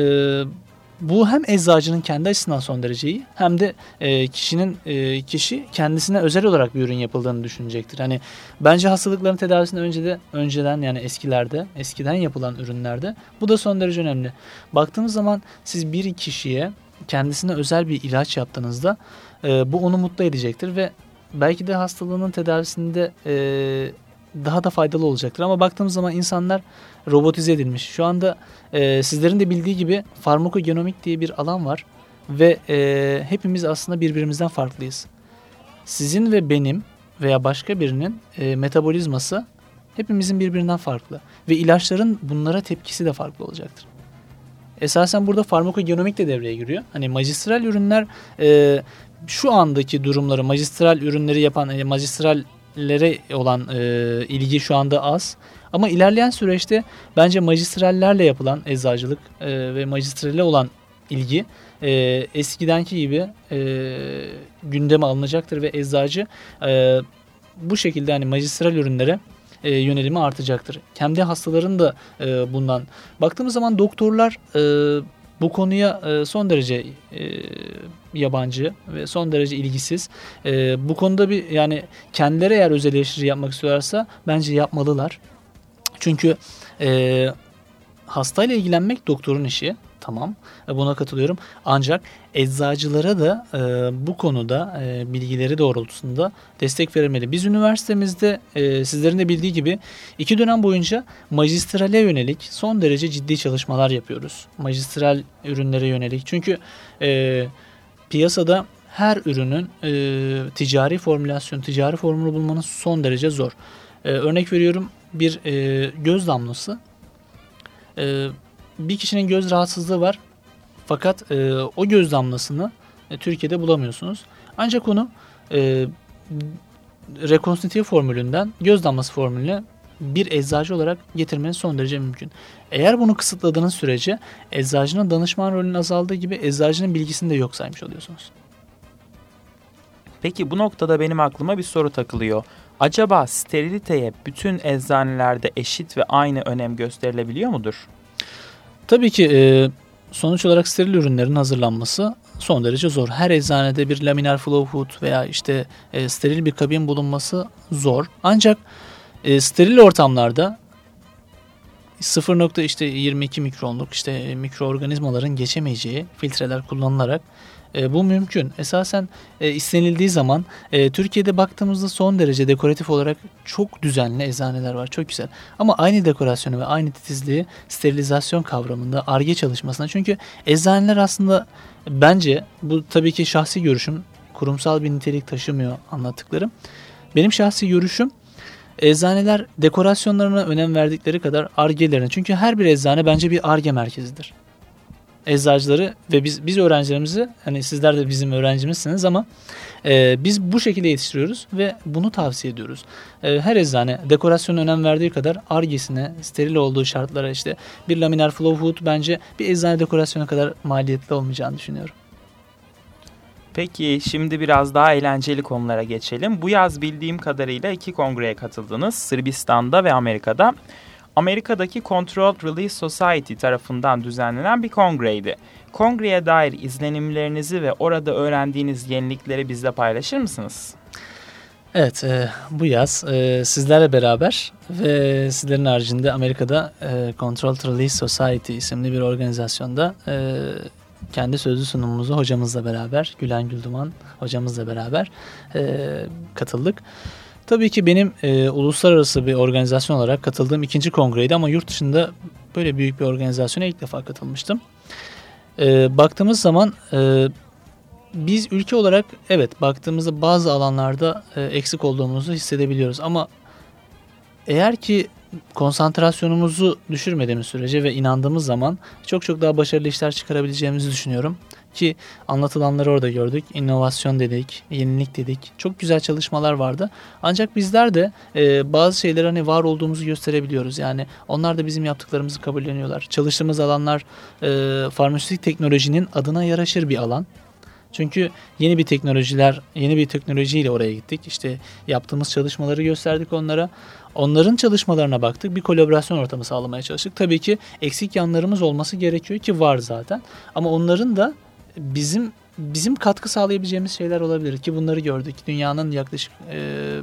bu hem eczacının kendi açısından son derece iyi hem de e, kişinin e, kişi kendisine özel olarak bir ürün yapıldığını düşünecektir. Hani bence hastalıkların tedavisinde önce de önceden yani eskilerde eskiden yapılan ürünlerde bu da son derece önemli. Baktığımız zaman siz bir kişiye kendisine özel bir ilaç yaptığınızda e, bu onu mutlu edecektir ve belki de hastalığının tedavisinde e, daha da faydalı olacaktır. Ama baktığımız zaman insanlar robotize edilmiş. Şu anda e, sizlerin de bildiği gibi farmakogenomik diye bir alan var ve e, hepimiz aslında birbirimizden farklıyız. Sizin ve benim veya başka birinin e, metabolizması hepimizin birbirinden farklı ve ilaçların bunlara tepkisi de farklı olacaktır. Esasen burada farmakogenomik de devreye giriyor. Hani magistral ürünler e, şu andaki durumları magistral ürünleri yapan e, magistrallere olan e, ilgi şu anda az. Ama ilerleyen süreçte bence magistrallerle yapılan eczacılık e, ve magistrale olan ilgi e, eskidenki gibi e, gündeme alınacaktır ve eczacı e, bu şekilde hani magistral ürünlere e, yönelimi artacaktır. Kendi hastaların da e, bundan. Baktığımız zaman doktorlar e, bu konuya e, son derece e, yabancı ve son derece ilgisiz. E, bu konuda bir yani kendileri eğer özel eleştiri yapmak istiyorlarsa bence yapmalılar. Çünkü e, hastayla ilgilenmek doktorun işi. Tamam buna katılıyorum. Ancak eczacılara da e, bu konuda e, bilgileri doğrultusunda destek verilmeli. Biz üniversitemizde e, sizlerin de bildiği gibi iki dönem boyunca magistrale yönelik son derece ciddi çalışmalar yapıyoruz. Magistral ürünlere yönelik. Çünkü e, piyasada her ürünün e, ticari formülasyon, ticari formülü bulmanın son derece zor. E, örnek veriyorum bir e, göz damlası. E, bir kişinin göz rahatsızlığı var. Fakat e, o göz damlasını e, Türkiye'de bulamıyorsunuz. Ancak onu e, rekonstrüktif formülünden göz damlası formülüne bir eczacı olarak getirmeniz son derece mümkün. Eğer bunu kısıtladığınız sürece eczacının danışman rolünün azaldığı gibi eczacının bilgisini de yok saymış oluyorsunuz. Peki bu noktada benim aklıma bir soru takılıyor. Acaba steriliteye bütün eczanelerde eşit ve aynı önem gösterilebiliyor mudur? Tabii ki e, sonuç olarak steril ürünlerin hazırlanması son derece zor. Her eczanede bir laminar flow hood veya işte e, steril bir kabin bulunması zor. Ancak e, steril ortamlarda 0. işte 22 mikronluk işte mikroorganizmaların geçemeyeceği filtreler kullanılarak e, bu mümkün. Esasen e, istenildiği zaman e, Türkiye'de baktığımızda son derece dekoratif olarak çok düzenli eczaneler var. Çok güzel. Ama aynı dekorasyonu ve aynı titizliği sterilizasyon kavramında ARGE çalışmasına. Çünkü eczaneler aslında bence bu tabii ki şahsi görüşüm kurumsal bir nitelik taşımıyor anlattıklarım. Benim şahsi görüşüm Eczaneler dekorasyonlarına önem verdikleri kadar argelerine. Çünkü her bir eczane bence bir arge merkezidir. Eczacıları ve biz biz öğrencilerimizi hani sizler de bizim öğrencimizsiniz ama e, biz bu şekilde yetiştiriyoruz ve bunu tavsiye ediyoruz. E, her eczane dekorasyona önem verdiği kadar argesine, steril olduğu şartlara işte bir laminer flow hood bence bir eczane dekorasyona kadar maliyetli olmayacağını düşünüyorum. Peki şimdi biraz daha eğlenceli konulara geçelim. Bu yaz bildiğim kadarıyla iki kongreye katıldınız. Sırbistan'da ve Amerika'da. Amerika'daki Controlled Release Society tarafından düzenlenen bir kongreydi. Kongreye dair izlenimlerinizi ve orada öğrendiğiniz yenilikleri bizle paylaşır mısınız? Evet, e, bu yaz e, sizlerle beraber ve sizlerin haricinde Amerika'da e, Controlled Release Society isimli bir organizasyonda e, kendi sözlü sunumumuzu hocamızla beraber, Gülen Gülduman hocamızla beraber e, katıldık. Tabii ki benim e, uluslararası bir organizasyon olarak katıldığım ikinci kongreydi ama yurt dışında böyle büyük bir organizasyona ilk defa katılmıştım. E, baktığımız zaman e, biz ülke olarak evet baktığımızda bazı alanlarda e, eksik olduğumuzu hissedebiliyoruz ama eğer ki konsantrasyonumuzu düşürmediğimiz sürece ve inandığımız zaman çok çok daha başarılı işler çıkarabileceğimizi düşünüyorum. Ki anlatılanları orada gördük. İnovasyon dedik, yenilik dedik. Çok güzel çalışmalar vardı. Ancak bizler de e, bazı şeyleri hani var olduğumuzu gösterebiliyoruz. Yani onlar da bizim yaptıklarımızı kabulleniyorlar. Çalıştığımız alanlar e, farmasötik teknolojinin adına yaraşır bir alan. Çünkü yeni bir teknolojiler, yeni bir teknolojiyle oraya gittik. İşte yaptığımız çalışmaları gösterdik onlara. Onların çalışmalarına baktık. Bir kolaborasyon ortamı sağlamaya çalıştık. Tabii ki eksik yanlarımız olması gerekiyor ki var zaten. Ama onların da bizim bizim katkı sağlayabileceğimiz şeyler olabilir ki bunları gördük. Dünyanın yaklaşık e,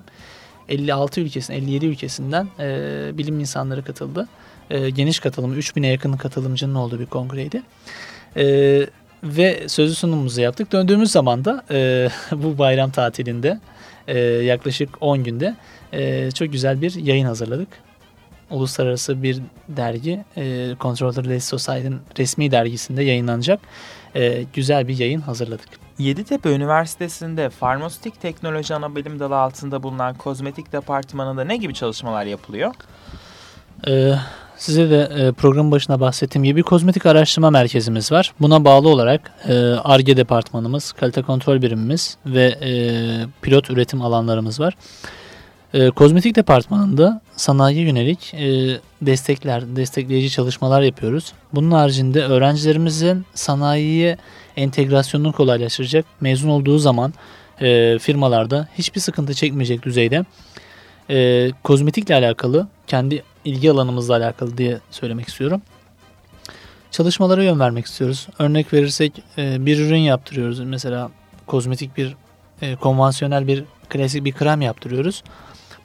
56 ülkesinden, 57 ülkesinden e, bilim insanları katıldı. E, geniş katılımı, 3000'e yakın katılımcının olduğu bir kongreydi. E, ve sözlü sunumumuzu yaptık. Döndüğümüz zaman da e, [laughs] bu bayram tatilinde e, yaklaşık 10 günde e, çok güzel bir yayın hazırladık. Uluslararası bir dergi e, Controller Less Society'nin resmi dergisinde yayınlanacak e, güzel bir yayın hazırladık. Yeditepe Üniversitesi'nde farmasötik teknoloji anabilim dalı altında bulunan kozmetik departmanında ne gibi çalışmalar yapılıyor? Ee, size de e, programın başına bahsettiğim gibi bir kozmetik araştırma merkezimiz var. Buna bağlı olarak ARGE e, departmanımız, kalite kontrol birimimiz ve e, pilot üretim alanlarımız var. E, kozmetik departmanında sanayiye yönelik e, destekler, destekleyici çalışmalar yapıyoruz. Bunun haricinde öğrencilerimizin sanayiye entegrasyonunu kolaylaştıracak mezun olduğu zaman e, firmalarda hiçbir sıkıntı çekmeyecek düzeyde e, kozmetikle alakalı kendi ilgi alanımızla alakalı diye söylemek istiyorum. Çalışmalara yön vermek istiyoruz. Örnek verirsek e, bir ürün yaptırıyoruz. Mesela kozmetik bir e, konvansiyonel bir klasik bir krem yaptırıyoruz.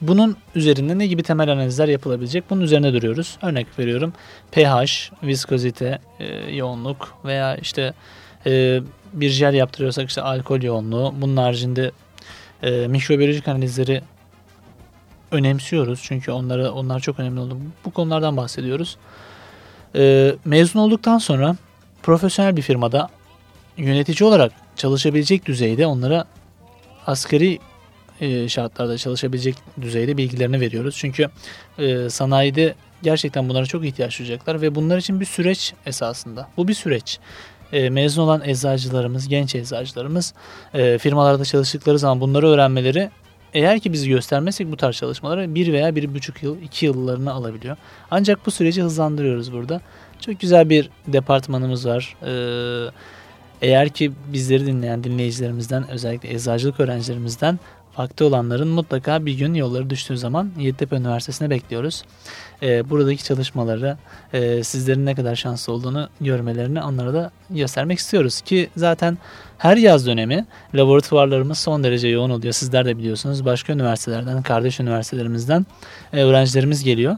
Bunun üzerinde ne gibi temel analizler yapılabilecek? Bunun üzerine duruyoruz. Örnek veriyorum pH, viskozite, e, yoğunluk veya işte e, bir jel yaptırıyorsak işte alkol yoğunluğu. Bunun haricinde e, mikrobiyolojik analizleri önemsiyoruz. Çünkü onları onlar çok önemli oldu. Bu konulardan bahsediyoruz. E, mezun olduktan sonra profesyonel bir firmada yönetici olarak çalışabilecek düzeyde onlara asgari e, şartlarda çalışabilecek düzeyde bilgilerini veriyoruz. Çünkü e, sanayide gerçekten bunlara çok ihtiyaç duyacaklar ve bunlar için bir süreç esasında. Bu bir süreç. E, mezun olan eczacılarımız, genç eczacılarımız firmalarda çalıştıkları zaman bunları öğrenmeleri eğer ki bizi göstermezsek bu tarz çalışmaları bir veya bir buçuk yıl, iki yıllarını alabiliyor. Ancak bu süreci hızlandırıyoruz burada. Çok güzel bir departmanımız var. Eğer ki bizleri dinleyen dinleyicilerimizden özellikle eczacılık öğrencilerimizden vakti olanların mutlaka bir gün yolları düştüğü zaman Yeditepe Üniversitesi'ne bekliyoruz. E, buradaki çalışmaları e, sizlerin ne kadar şanslı olduğunu görmelerini onlara da göstermek istiyoruz. Ki zaten her yaz dönemi laboratuvarlarımız son derece yoğun oluyor. Sizler de biliyorsunuz başka üniversitelerden, kardeş üniversitelerimizden e, öğrencilerimiz geliyor.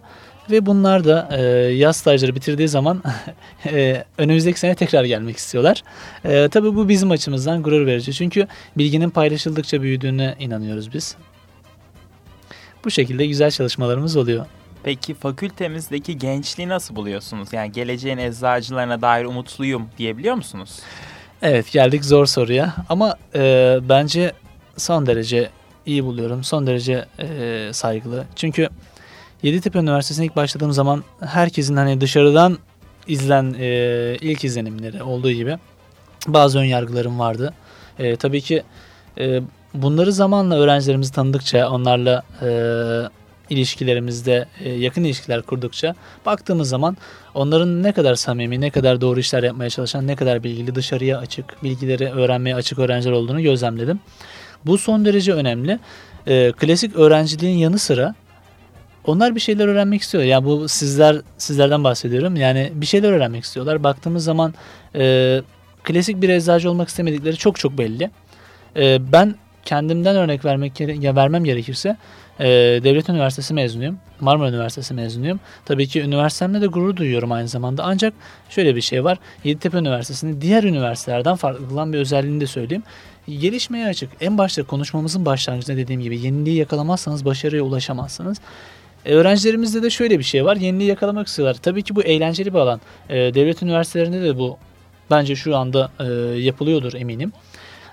Ve bunlar da e, yaz stajları bitirdiği zaman [laughs] e, önümüzdeki sene tekrar gelmek istiyorlar. E, tabii bu bizim açımızdan gurur verici. Çünkü bilginin paylaşıldıkça büyüdüğüne inanıyoruz biz. Bu şekilde güzel çalışmalarımız oluyor. Peki fakültemizdeki gençliği nasıl buluyorsunuz? Yani geleceğin eczacılarına dair umutluyum diyebiliyor musunuz? Evet geldik zor soruya ama e, bence son derece iyi buluyorum. Son derece e, saygılı. Çünkü Yeditepe Üniversitesi'ne ilk başladığım zaman herkesin hani dışarıdan izlen e, ilk izlenimleri olduğu gibi bazı ön yargılarım vardı. E, tabii ki e, bunları zamanla öğrencilerimizi tanıdıkça onlarla e, ilişkilerimizde e, yakın ilişkiler kurdukça baktığımız zaman onların ne kadar samimi, ne kadar doğru işler yapmaya çalışan, ne kadar bilgili, dışarıya açık, bilgileri öğrenmeye açık öğrenciler olduğunu gözlemledim. Bu son derece önemli. E, klasik öğrenciliğin yanı sıra onlar bir şeyler öğrenmek istiyor. Yani bu sizler sizlerden bahsediyorum. Yani bir şeyler öğrenmek istiyorlar. Baktığımız zaman e, klasik bir eczacı olmak istemedikleri çok çok belli. E, ben kendimden örnek vermek ya vermem gerekirse e, devlet üniversitesi mezunuyum. Marmara Üniversitesi mezunuyum. Tabii ki üniversitemle de gurur duyuyorum aynı zamanda. Ancak şöyle bir şey var. Yeditepe Üniversitesi'nin diğer üniversitelerden farklı kılan bir özelliğini de söyleyeyim. Gelişmeye açık. En başta konuşmamızın başlangıcında dediğim gibi yeniliği yakalamazsanız başarıya ulaşamazsınız. E, öğrencilerimizde de şöyle bir şey var. Yeniliği yakalamak istiyorlar. Tabii ki bu eğlenceli bir alan. E, devlet üniversitelerinde de bu bence şu anda e, yapılıyordur eminim.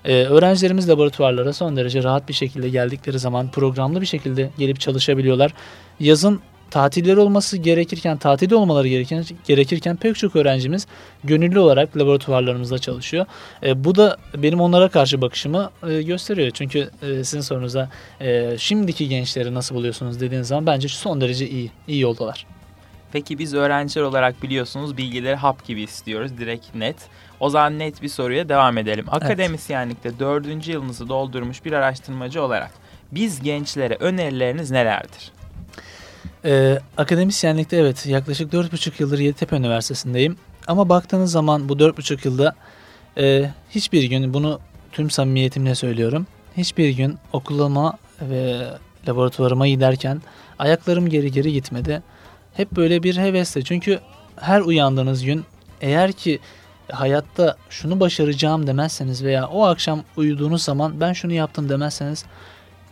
Öğrencilerimiz laboratuvarlara son derece rahat bir şekilde geldikleri zaman programlı bir şekilde gelip çalışabiliyorlar. Yazın tatilleri olması gerekirken, tatilde olmaları gereken, gerekirken pek çok öğrencimiz gönüllü olarak laboratuvarlarımızda çalışıyor. E, bu da benim onlara karşı bakışımı e, gösteriyor. Çünkü e, sizin sorunuza e, şimdiki gençleri nasıl buluyorsunuz dediğiniz zaman bence son derece iyi, iyi yoldalar. Peki biz öğrenciler olarak biliyorsunuz bilgileri hap gibi istiyoruz direkt net. O zaman net bir soruya devam edelim. Akademisyenlikte dördüncü yılınızı doldurmuş bir araştırmacı olarak biz gençlere önerileriniz nelerdir? Ee, akademisyenlikte evet yaklaşık 4,5 yıldır Yeditepe Üniversitesi'ndeyim. Ama baktığınız zaman bu 4,5 yılda e, hiçbir gün bunu tüm samimiyetimle söylüyorum. Hiçbir gün okuluma ve laboratuvarıma giderken ayaklarım geri geri gitmedi. Hep böyle bir hevesle çünkü her uyandığınız gün eğer ki hayatta şunu başaracağım demezseniz veya o akşam uyuduğunuz zaman ben şunu yaptım demezseniz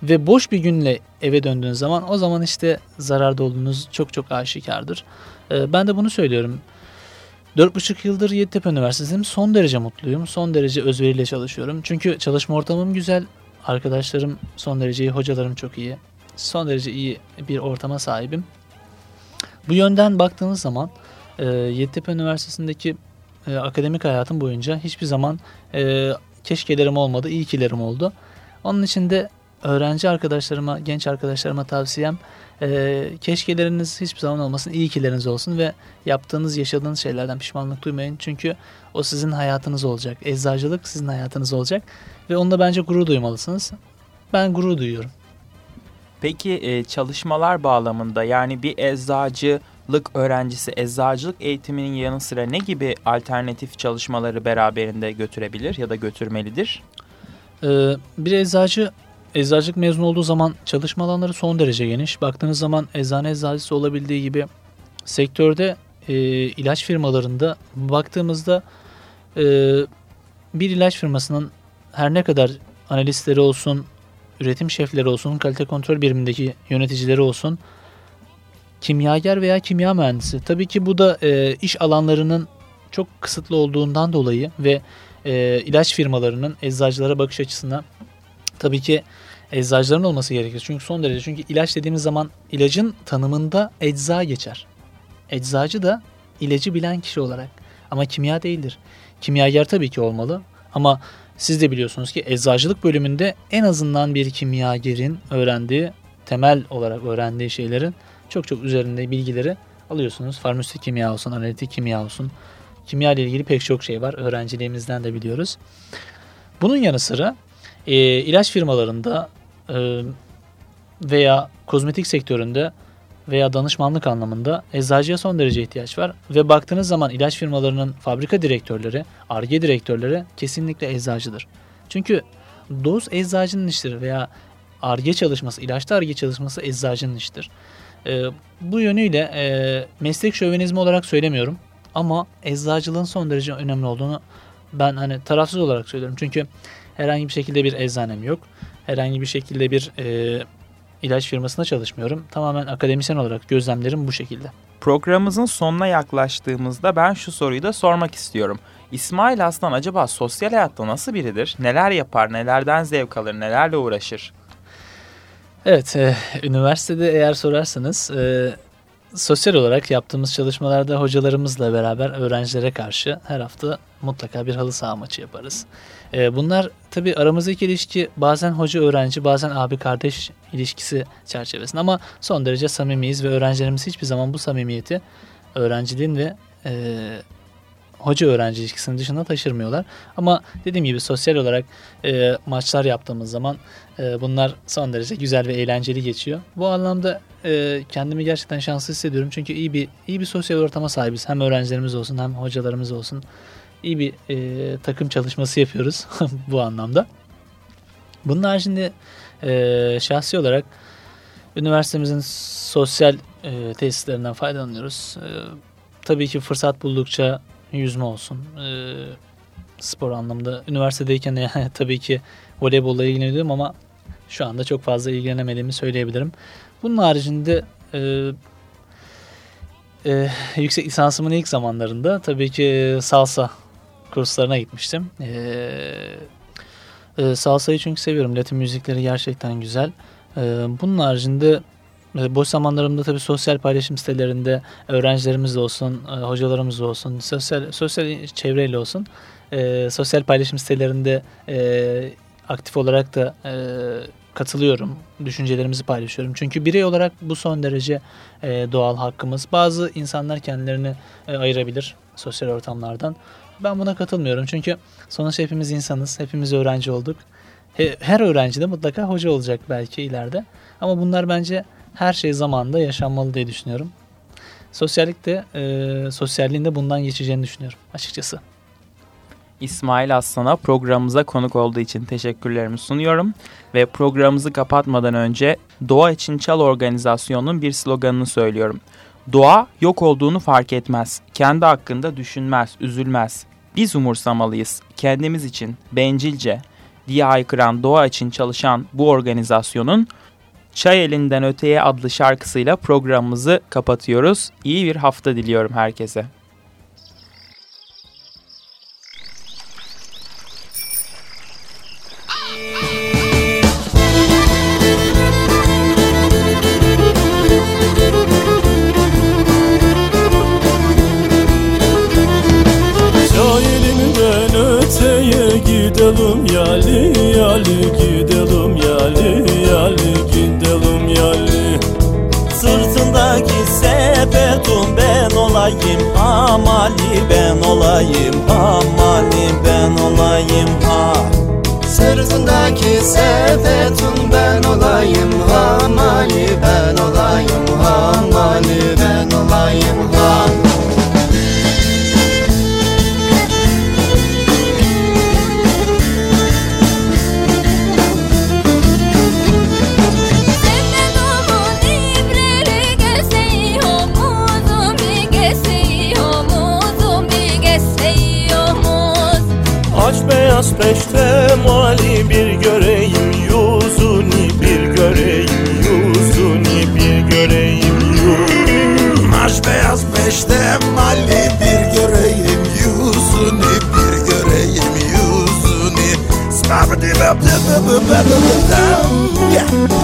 ve boş bir günle eve döndüğünüz zaman o zaman işte zararda olduğunuz çok çok aşikardır. Ee, ben de bunu söylüyorum. 4,5 yıldır Yeditepe Üniversitesi'ndeyim. Son derece mutluyum. Son derece özveriyle çalışıyorum. Çünkü çalışma ortamım güzel. Arkadaşlarım son derece iyi. Hocalarım çok iyi. Son derece iyi bir ortama sahibim. Bu yönden baktığınız zaman e, Yeditepe Üniversitesi'ndeki e, akademik hayatım boyunca hiçbir zaman e, keşkelerim olmadı, iyi kilerim oldu. Onun için de öğrenci arkadaşlarıma, genç arkadaşlarıma tavsiyem e, keşkeleriniz hiçbir zaman olmasın, iyi kileriniz olsun ve yaptığınız, yaşadığınız şeylerden pişmanlık duymayın. Çünkü o sizin hayatınız olacak. Eczacılık sizin hayatınız olacak ve onda bence gurur duymalısınız. Ben gurur duyuyorum. Peki e, çalışmalar bağlamında yani bir eczacı lık öğrencisi eczacılık eğitiminin yanı sıra ne gibi alternatif çalışmaları beraberinde götürebilir ya da götürmelidir? Bir eczacı eczacılık mezun olduğu zaman çalışma alanları son derece geniş. Baktığınız zaman eczane eczacısı olabildiği gibi sektörde e, ilaç firmalarında baktığımızda e, bir ilaç firmasının her ne kadar analistleri olsun, üretim şefleri olsun, kalite kontrol birimindeki yöneticileri olsun kimyager veya kimya mühendisi. Tabii ki bu da e, iş alanlarının çok kısıtlı olduğundan dolayı ve e, ilaç firmalarının eczacılara bakış açısına tabii ki eczacıların olması gerekir. Çünkü son derece çünkü ilaç dediğimiz zaman ilacın tanımında ecza geçer. Eczacı da ilacı bilen kişi olarak ama kimya değildir. Kimyager tabii ki olmalı ama siz de biliyorsunuz ki eczacılık bölümünde en azından bir kimyagerin öğrendiği temel olarak öğrendiği şeylerin çok çok üzerinde bilgileri alıyorsunuz. Farmasötik kimya olsun, analitik kimya olsun. Kimya ile ilgili pek çok şey var. Öğrenciliğimizden de biliyoruz. Bunun yanı sıra e, ilaç firmalarında e, veya kozmetik sektöründe veya danışmanlık anlamında eczacıya son derece ihtiyaç var. Ve baktığınız zaman ilaç firmalarının fabrika direktörleri, ARGE direktörleri kesinlikle eczacıdır. Çünkü doz eczacının işidir veya ARGE çalışması, ilaçta ARGE çalışması eczacının işidir. E, bu yönüyle e, meslek şövenizmi olarak söylemiyorum ama eczacılığın son derece önemli olduğunu ben hani tarafsız olarak söylüyorum. Çünkü herhangi bir şekilde bir eczanem yok. Herhangi bir şekilde bir e, ilaç firmasında çalışmıyorum. Tamamen akademisyen olarak gözlemlerim bu şekilde. Programımızın sonuna yaklaştığımızda ben şu soruyu da sormak istiyorum. İsmail Aslan acaba sosyal hayatta nasıl biridir? Neler yapar, nelerden zevk alır, nelerle uğraşır? Evet, e, üniversitede eğer sorarsanız e, sosyal olarak yaptığımız çalışmalarda hocalarımızla beraber öğrencilere karşı her hafta mutlaka bir halı saha maçı yaparız. E, bunlar tabi aramızdaki ilişki bazen hoca öğrenci bazen abi kardeş ilişkisi çerçevesinde ama son derece samimiyiz ve öğrencilerimiz hiçbir zaman bu samimiyeti öğrenciliğin ve e, hoca öğrenci ilişkisinin dışında taşırmıyorlar. Ama dediğim gibi sosyal olarak e, maçlar yaptığımız zaman e, bunlar son derece güzel ve eğlenceli geçiyor. Bu anlamda e, kendimi gerçekten şanslı hissediyorum. Çünkü iyi bir iyi bir sosyal ortama sahibiz. Hem öğrencilerimiz olsun hem hocalarımız olsun. İyi bir e, takım çalışması yapıyoruz [laughs] bu anlamda. Bunun haricinde e, şahsi olarak üniversitemizin sosyal e, tesislerinden faydalanıyoruz. E, tabii ki fırsat buldukça yüzme olsun. E, spor anlamında üniversitedeyken [laughs] yani, tabii ki voleybolla ilgileniyordum ama şu anda çok fazla ilgilenemediğimi söyleyebilirim. Bunun haricinde e, e, yüksek lisansımın ilk zamanlarında tabii ki salsa kurslarına gitmiştim. E, e, salsayı çünkü seviyorum. Latin müzikleri gerçekten güzel. E, bunun haricinde e, boş zamanlarımda tabii sosyal paylaşım sitelerinde öğrencilerimiz de olsun, e, hocalarımız da olsun, sosyal sosyal çevreyle olsun, e, sosyal paylaşım sitelerinde e, aktif olarak da e, katılıyorum. Düşüncelerimizi paylaşıyorum. Çünkü birey olarak bu son derece e, doğal hakkımız. Bazı insanlar kendilerini e, ayırabilir sosyal ortamlardan. Ben buna katılmıyorum. Çünkü sonuçta hepimiz insanız. Hepimiz öğrenci olduk. Her öğrenci de mutlaka hoca olacak belki ileride. Ama bunlar bence her şey zamanında yaşanmalı diye düşünüyorum. Sosyallik de, e, sosyalliğin de bundan geçeceğini düşünüyorum açıkçası. İsmail Aslan'a programımıza konuk olduğu için teşekkürlerimi sunuyorum. Ve programımızı kapatmadan önce Doğa için Çal organizasyonunun bir sloganını söylüyorum. Doğa yok olduğunu fark etmez, kendi hakkında düşünmez, üzülmez. Biz umursamalıyız, kendimiz için, bencilce diye haykıran doğa için çalışan bu organizasyonun Çay Elinden Öteye adlı şarkısıyla programımızı kapatıyoruz. İyi bir hafta diliyorum herkese. Olayım hamali ben olayım ha. Sırtındaki sepetun ben olayım hamali ben olayım beyaz peşte mali bir göreyim yüzünü bir göreyim yüzünü bir göreyim yüzünü Aş beyaz peşte mali bir göreyim yüzünü bir göreyim yüzünü Spabidi bap bap bap bap bap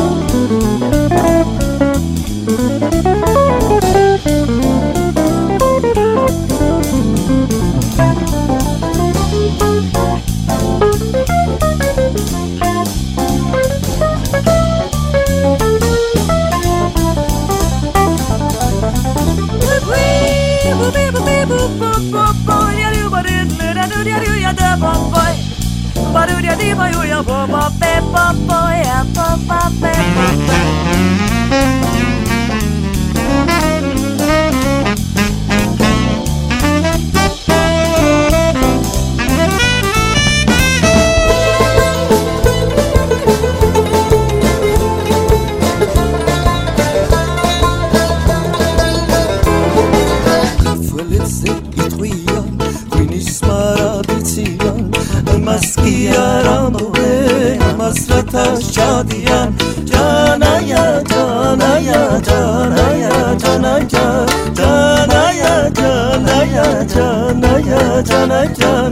diva, yo ya, bo, ba, be, bo, bo, ya, bo. cana cana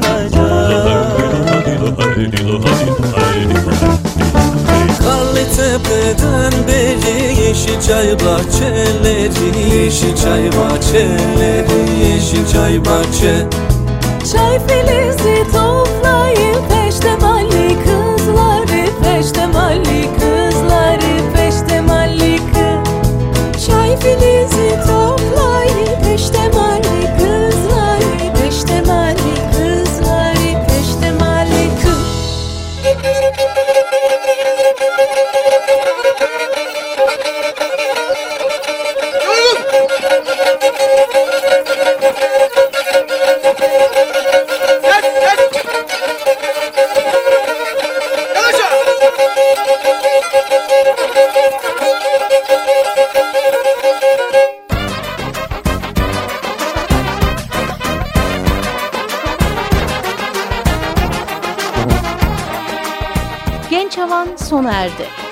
Karlı tepeden beri yeşil çay bahçeleri Yeşil çay bahçeleri Yeşil çay bahçe Çay fili Genç Havan sona erdi.